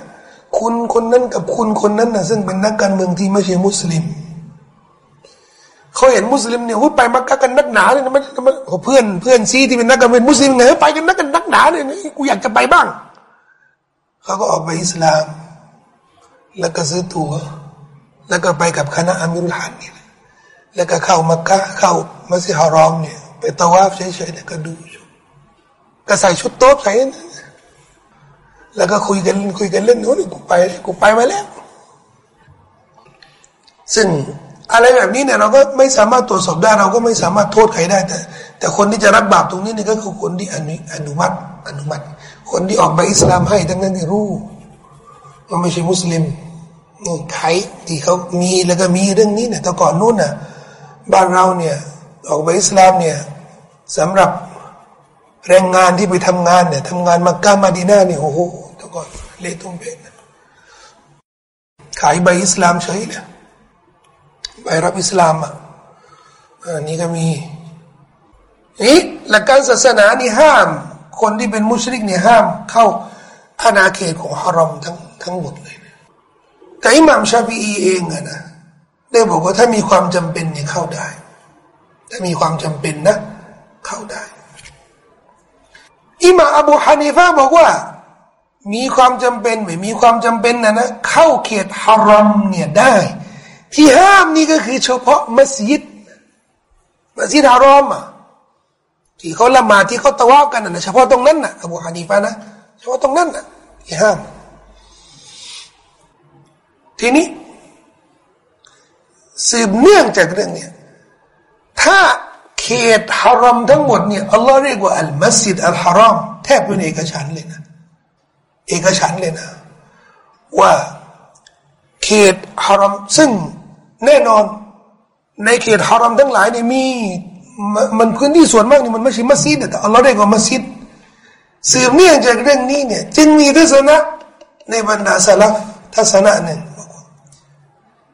คุณคนนั้นกับคุณคนนั้นนะซึ่งเป็นนักการเมืองที่ไม่ใช่มุสลิม เขาเห็นมุสลิมเนี่ยไปมักกะกันนักหนาเลยนะมันมันเพื่อนเพื่อนซีที่เป็นนักการเมืองมุสลิมไงไปกันนักกันนักหนาเลยกูอยากจะไปบ้างเขาก็ออกไปอิสลาม แล้วก็ซื้อตั๋วแล้วก็ไปกับคณะอามิรุลฮันนี่แล้วก็เข้ามักกะเข้ามัสยิดฮารอมเนี่ยไปตะวาฟเฉยๆแล้วก็ดูก็ใส่ชุดโต๊ะใส่แล้วก็คุยกันคุยกันเล่นโน้นกูไปกูไปมาแล้ว ซึ่ง อะไรแบบนี้เนี่ยเราก็ไม่สามารถตรวจสอบได้ เราก็ไม่สามารถโทษใครได้แต่ แต่คนที่จะรับบาปตรงนี้นี่ก็คือคนที่อนุอนุมัติอนุมัติ คนที่ออกไปอิสลามให้ทั้งนั้นที่รู้ว่าไม่ใช่มุสลิมนี่ใครที่เขามีแล้วก็มีเรื่องนี้เนี่ยแต่ก่อนนู้นน่ะบ้านเราเนี่ยออกไปอิสลามเนี่ยสำหรับแรงงานที่ไปทำงานเนี่ยทำงานมักกะมาดีนาเนี่ยโอ้โหแต่ก่อนเละตุ้มเป๊ะขายใบอิสลามเฉยเลย ไปรับอิสลามอะอันนี้ก็มีนี่หลักการศาสนานี่ห้าม คนที่เป็นมุชริกเนี่ยห้าม เข้าอาณาเขตของฮารอมทั้งทั้งหมดเลยแต่อิหม่ามชาฟีอีเองอะนะได้บอกว่าถ้ามีความจำเป็นเนี่ยเข้าได้ ถ้ามีความจำเป็นนะ เข้าได้อิหม่ามอบูฮานีฟะบอกว่า มีความจำเป็นไม่มีความจำเป็นนะนะเข้าเขตฮารอมเนี่ยได้ ที่ห้ามนี่ก็คือเฉพาะมัสยิดมัสยิดฮารอมอะที่เขาละหมาดที่เขาตะวากันนะเฉพาะตรงนั้นนะอบูฮานีฟะนะเฉพาะตรงนั้นนะที่ห้าม ทีนี้ สืบเนื่องจากเรื่องนี้ถ้าเขตฮารอมทั้งหมดเนี่ยอัลลอฮ์เรียกว่าอัลมัสยิดอัลฮารอมแทบเป็นเอกฉันเลยนะ เอกฉันเลยนะ ว่าเขตฮารอมซึ่ง แน่นอนในเขตฮารอมทั้งหลายเนี่ยมีมันพื้นที่ส่วนมากนี่มันไม่ใช่มัสยิดแต่อัลลอฮ์เรียกว่ามัสยิดสืบเนื่องจากเรื่องนี้เนี่ยจึงมีทัศนะในบรรดาสลับทัศนะหนึ่ง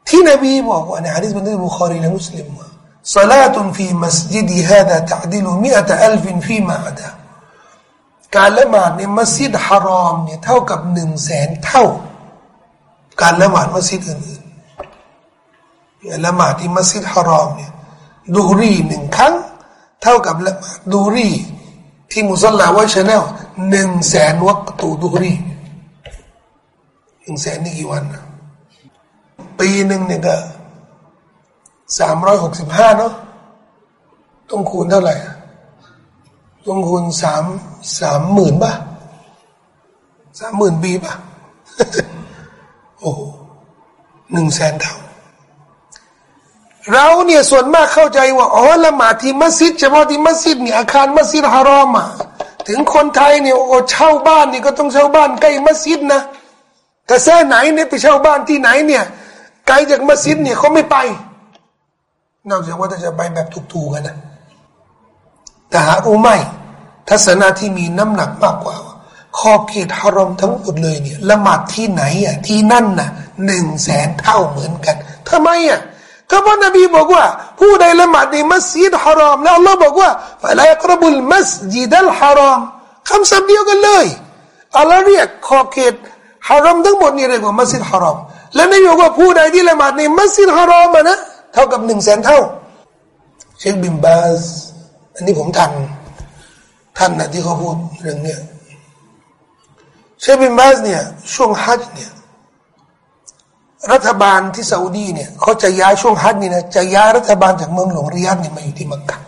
ที่นบีบอกว่าในฮะดิษบันทึกบุคอรีและมุสลิมว่า صلاة في مسجدي هذا تعدل مئة ألف فيما عدا การละหมาดในมัสยิดฮารอมเนี่ยเท่ากับหนึ่งแสนเท่า การละหมาดมัสยิดอื่น ละหมาดที่มัสยิดฮารอมเนี่ยดูรีหนึ่งครั้ง เท่ากับละหมาดดูรีที่มุสลิมว่าชาแนลหนึ่งแสนวักตูดูรีหนึ่งแสนนี่กี่วันนะปีหนึ่งเนี่ยก็สามร้อยหกสิบห้าเนาะต้องคูณเท่าไหร่ต้องคูณสามสามหมื่นป่ะสามหมื่นปีป่ะ โอ้หนึ่งแสนเท่า เราเนี่ยส่วนมากเข้าใจว่าอ๋อละหมาดที่มัสยิดเฉพาะที่มัสยิดเนี่ยอาคารมัสยิดฮารอมอะถึงคนไทยเนี่ยโอ้เช่าบ้านนี่ก็ต้องเช่าบ้านใกล้มัสยิดนะแต่แท้ไหนเนี่ยไปเช่าบ้านที่ไหนเนี่ยไกลจากมัสยิดเนี่ยเขาไม่ไปนอกจากว่าจะไปแบบถูกๆกันนะแต่หากไม่ทัศนะที่มีน้ำหนักมากกว่าขอบเขตฮารอมทั้งหมดเลยเนี่ยละหมาดที่ไหนอะที่นั่นน่ะหนึ่งแสนเท่าเหมือนกันทำไมอะ ก็เพราะนบีบอกว่า ผู้ใดละหมาดในมัสยิดฮารอมแล้วอัลลอฮ์บอกว่าฟะลายกรบุลมัสยิดัลฮารอมคำศัพท์เดียวกันเลยอัลลอฮ์เรียกขอบเขตฮารอมทั้งหมดนี่เรียกว่ามัสยิดฮารอมและนบีบอกว่าผู้ใดที่ละหมาดในมัสยิดฮารอมนะเท่ากับหนึ่งแสนเท่า เชคบิมบาสอันนี้ผมทันท่านนะที่เขาพูดเรื่องเนี้ยเชคบิมบาสเนี่ยช่วงฮัจเนี่ย รัฐบาลที่ซาอุดีเนี่ยเขาจะย้ายช่วงฮัจนี่นะจะย้ายรัฐบาลจากเมืองหลวงริยัดเนี่ยมาอยู่ที่มักกะ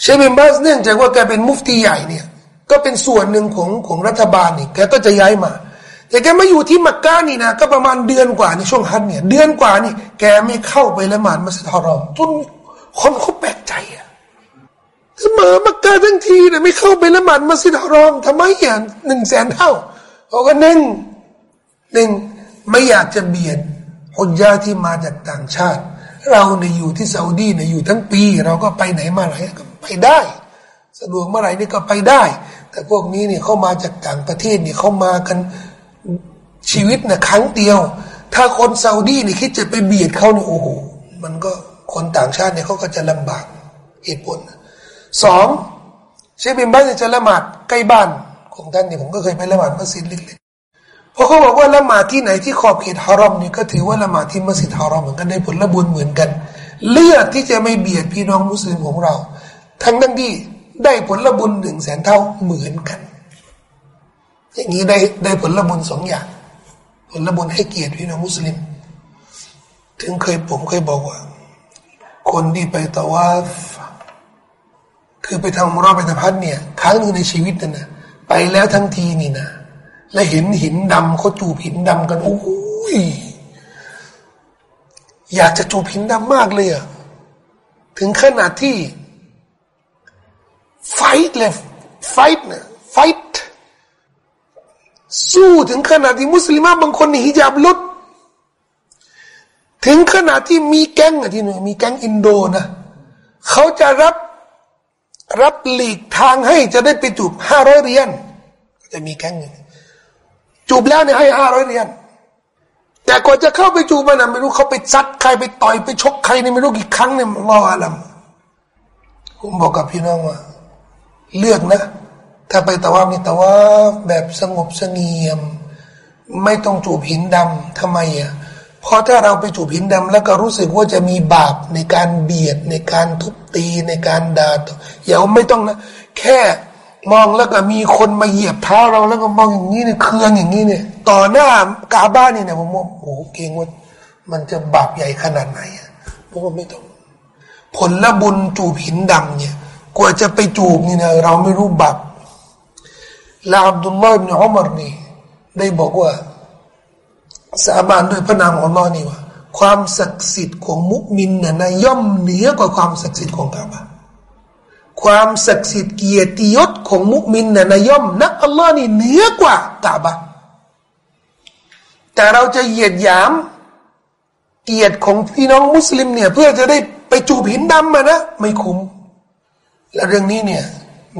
เชบินบาสเนื่องจากว่าแกเป็นมุฟตีใหญ่เนี่ยก็เป็นส่วนหนึ่งของของรัฐบาลนี่แกก็จะย้ายมา แต่แกมาอยู่ที่มักกะนี่นะก็ประมาณเดือนกว่าในช่วงฮัจเนี่ยเดือนกว่านี่แกไม่เข้าไปละหมาดมัสยิดฮารอมจนคนเขาแปลกใจอะมามักกะทั้งทีเนี่ยไม่เข้าไปละหมาดมัสยิดฮารอมทำไมอะหนึ่งแสนเท่าเขาก็นึ่ง หนึ่งไม่อยากจะเบียดฮุญญาที่มาจากต่างชาติ เราเนี่ยอยู่ที่ซาอุดีเนี่ยอยู่ทั้งปี เราก็ไปไหนมาไหนก็ไปได้ สะดวกเมื่อไหร่นี่ก็ไปได้ แต่พวกนี้เนี่ยเขามาจากต่างประเทศเนี่ยเขามากันชีวิตนะครั้งเดียว ถ้าคนซาอุดีเนี่ยคิดจะไปเบียดเขาเนี่ยโอ้โหมันก็คนต่างชาติเนี่ยเขาก็จะลำบากเหตุผลสองเชฟบินบ้านจะละหมาดใกล้บ้านของท่านเนี่ยผมก็เคยไปละหมาดมัสยิดเล็กๆ เพราะเขาบอกว่าละหมาดที่ไหนที่ขอบเขตฮารอมเนี่ยก็ถือว่าละหมาดที่มัสยิดฮารอมเหมือนกันได้ผลบุญเหมือนกัน เลือกที่จะไม่เบียดพี่น้องมุสลิมของเรา ทั้งทั้งที่ได้ผลบุญหนึ่งแสนเท่าเหมือนกัน อย่างนี้ได้ได้ผลบุญสองอย่าง ผลบุญให้เกียรติพี่น้องมุสลิม ถึงเคยผมเคยบอกว่า คนที่ไปตะวาฟคือไปทำรอบไปตะพัดเนี่ยครั้งหนึ่งในชีวิตนั่นนะไปแล้วทั้งทีนี่นะ และเห็นหินดำเขาจูบหินดำกันโอ้ยอยากจะจูบหินดำมากเลยอะถึงขนาดที่ ไฟท์เลยไฟท์นะไฟท์สู้ถึงขนาดที่มุสลิมบางคนนี่ฮิญาบลดถึงขนาดที่มีแก๊งอะที่หนึ่งมีแก๊งอินโดนะเขาจะรับรับหลีกทางให้จะได้ไปจูบห้าร้อยเรียนจะมีแก๊งหนึ่ง จูบแล้วเนี่ยให้ห้าร้อยเรียนแต่ก่อนจะเข้าไปจูบมันนะไม่รู้เขาไปซัดใครไปต่อยไปชกใครเนี่ยไม่รู้กี่ครั้งเนี่ยรออะไรผมบอกกับพี่น้องว่า เลือกนะ ถ้าไปตะวันนี่ตะว่าแบบสงบสงเงียม ไม่ต้องจูบหินดำทำไมอะเพราะถ้าเราไปจูบหินดำแล้วก็รู้สึกว่าจะมีบาปในการเบียดในการทุบตีในการด่าอย่าไม่ต้องนะแค่ มองแล้วก็มีคนมาเหยียบเท้าเราแล้วก็มองอย่างนี้เนี่ยเครื่องอย่างนี้เนี่ย ต่อหน้ากาบ้านนี่เนี่ยผมว่าโอ้เก่งว่ามันจะบาปใหญ่ขนาดไหนอะพวกไม่ต้อง ผลละบุญจูบหินดำเนี่ย กว่าจะไปจูบนี่นะเราไม่รู้บาปและอับดุลลอฮ์อิบนอุมารนี่ ได้บอกว่า สาบานด้วยพระนามของอัลลอฮ์นี่ว่า ความศักดิ์สิทธิ์ของมุมินเนี่ยนะย่อมเหนือกว่าความศักดิ์สิทธิ์ของกาบะ ความศักดิ์สิทธิ์เกียรติยศของมุมินเนี่ยนะย่อมนักอัลลอฮ์นี่เหนือกว่ากาบะแต่เราจะเหยียดหยามเกียรติของพี่น้องมุสลิมเนี่ย เพื่อจะได้ไปจูบหินดำมานะไม่คุ้ม และเรื่องนี้เนี่ย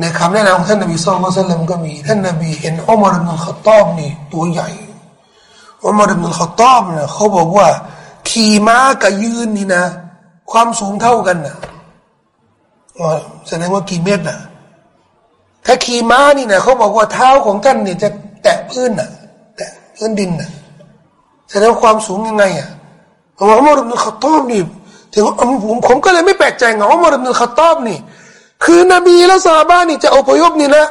ในคำแนะนำของท่านนบีสุลต่านก็มี ท่านนบีเห็นอุมารอิบนุลขตอบนี่ตัวใหญ่อุมารอิบนุลขตอบเนี่ยเขาบอกว่า ขี่ม้ากับยืนนี่นะ ความสูงเท่ากันนะ แสดงว่ากี่เมตรนะถ้าขี่ม้านี่นะเขาบอกว่าเท้าของท่านเนี่ยจะแตะพื้นนะแตะพื้นดินนะแสดงความสูงยังไงอะอุมารอิบนุลขตอบนี่ถึงผมผมก็เลยไม่แปลกใจไงอุมารอิบนุลขตอบนี่ คือนบีและซาบานี่จะอพยพนี่นะ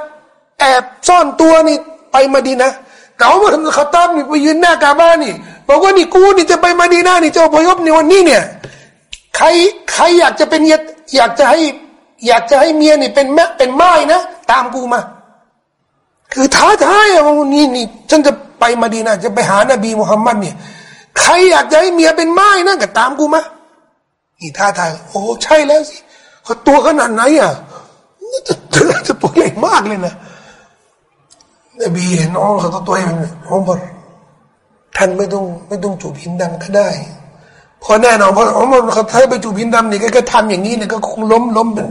แอบซ่อนตัวนี่ไปมาดีนะแต่ว่ามันเขาตามนี่ไปยืนหน้ากาบ้านนี่บอกว่านี่กูนี่จะไปมาดีนานี่จะอพยพในวันนี้เนี่ย ใครใครอยากจะเป็นอยากจะให้ อยากจะให้เมียนี่เป็นแม่เป็นไม้นะ ตามกูมา คือท้าทายอะว่านี่นี่ฉันจะไปมาดีนาจะไปหานบีมุฮัมมัดเนี่ย ใครอยากจะให้เมียเป็นไม้นะก็ตามกูมานี่ท้าทายโอ้ใช่แล้วสิเขาตัวขนาดไหนอะจะจะตัวใหญ่มากเลยนะนบีเห็นอ๋อเขาตัวใหญ่อุมรท่านไม่ต้องไม่ต้องจูบหินดำก็ได้พอแน่นอนเพราะอุมรเขาถ้าไปจูบหินดำนี่ก็ทำอย่างนี้เนี่ยก็คงล้มล้มเป็น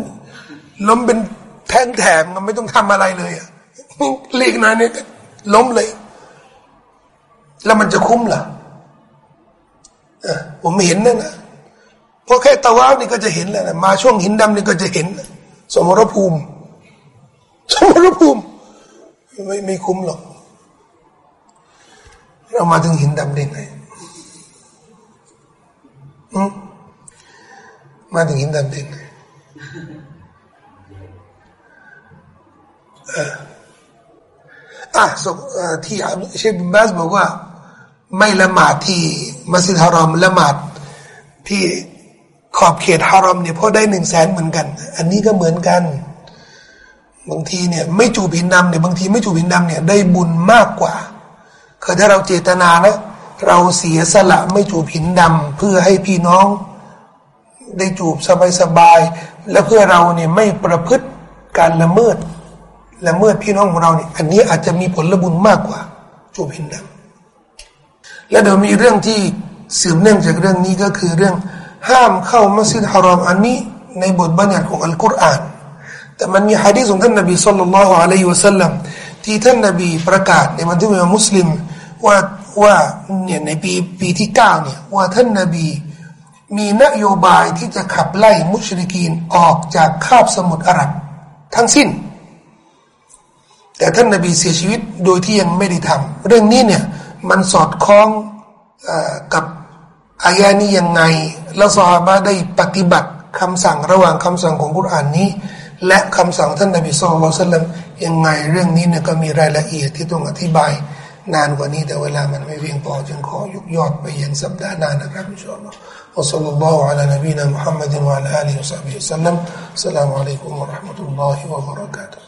ล้มเป็นแท่งแถมก็ไม่ต้องทำอะไรเลยอะเลีกนะเนี่ยล้มเลย แล้วมันจะคุ้มเหรอผมเห็นนั่นะพราะแค่ตะวาวนี่ก็จะเห็นแล้วนะมาช่วงหินดำนี่ก็จะเห็น สมรภูมิ สมรภูมิไม่ไม่คุ้มหรอก เรามาถึงหินดำได้ไงมาถึงหินดำได้ไง อะที่เชฟบินบาสบอกว่า ไม่ละหมาดที่มัสยิดฮารอมละหมาดที่ขอบเขตฮารอมเนี่ยพอได้หนึ่งแสนเหมือนกัน อันนี้ก็เหมือนกัน บางทีเนี่ย ไม่จูบินดำเนี่ยบางทีไม่จูบินดำเนี่ยได้บุญมากกว่าคือถ้าเราเจตนานะเราเสียสละไม่จูบหินดำเพื่อให้พี่น้อง ได้จูบสบายๆและเพื่อเราเนี่ยไม่ประพฤติการละเมิด และเมิดพี่น้องของเราเนี่ยอันนี้อาจจะมีผลบุญมากกว่าจูบหินดำและเดี๋ยวมีเรื่องที่สืบเนื่องจากเรื่องนี้ก็คือเรื่องห้ามเข้ามัสยิดฮารอมอันนี้ในบทบัญญัติของอัลกุรอาน แต่มันมีฮะดีษของท่านนบีสุลต่านละฮ์อะลัยฮิวะสัลลัมที่ท่านนบีประกาศในบันทึกของมุสลิมว่าว่าเนี่ยในปีปีที่เก้าเนี่ยว่าท่านนบีมีนโยบายที่จะขับไล่มุชริกีนออกจากคาบสมุทรอาหรับทั้งสิ้น แต่ท่านนบีเสียชีวิตโดยที่ยังไม่ได้ทำเรื่องนี้เนี่ยมันสอดคล้องอกับอายานี้ยังไง แล้วซอฮาบะได้ปฏิบัติคำสั่งระหว่างคำสั่งของกุรอานนี้ และคำสั่งท่านนบีสุลต่านยังไงเรื่องนี้เนี่ยก็มีรายละเอียดที่ต้องอธิบายนานกว่านี้แต่เวลามันไม่เพียงพอจึงขอยุกยอดไปยังสัปดาห์หน้านะครับอินชาอัลลอฮ์ وصلى الله على نبينا محمد وعلى آله وصحبه وسلم السلام عليكم ورحمة الله وبركاته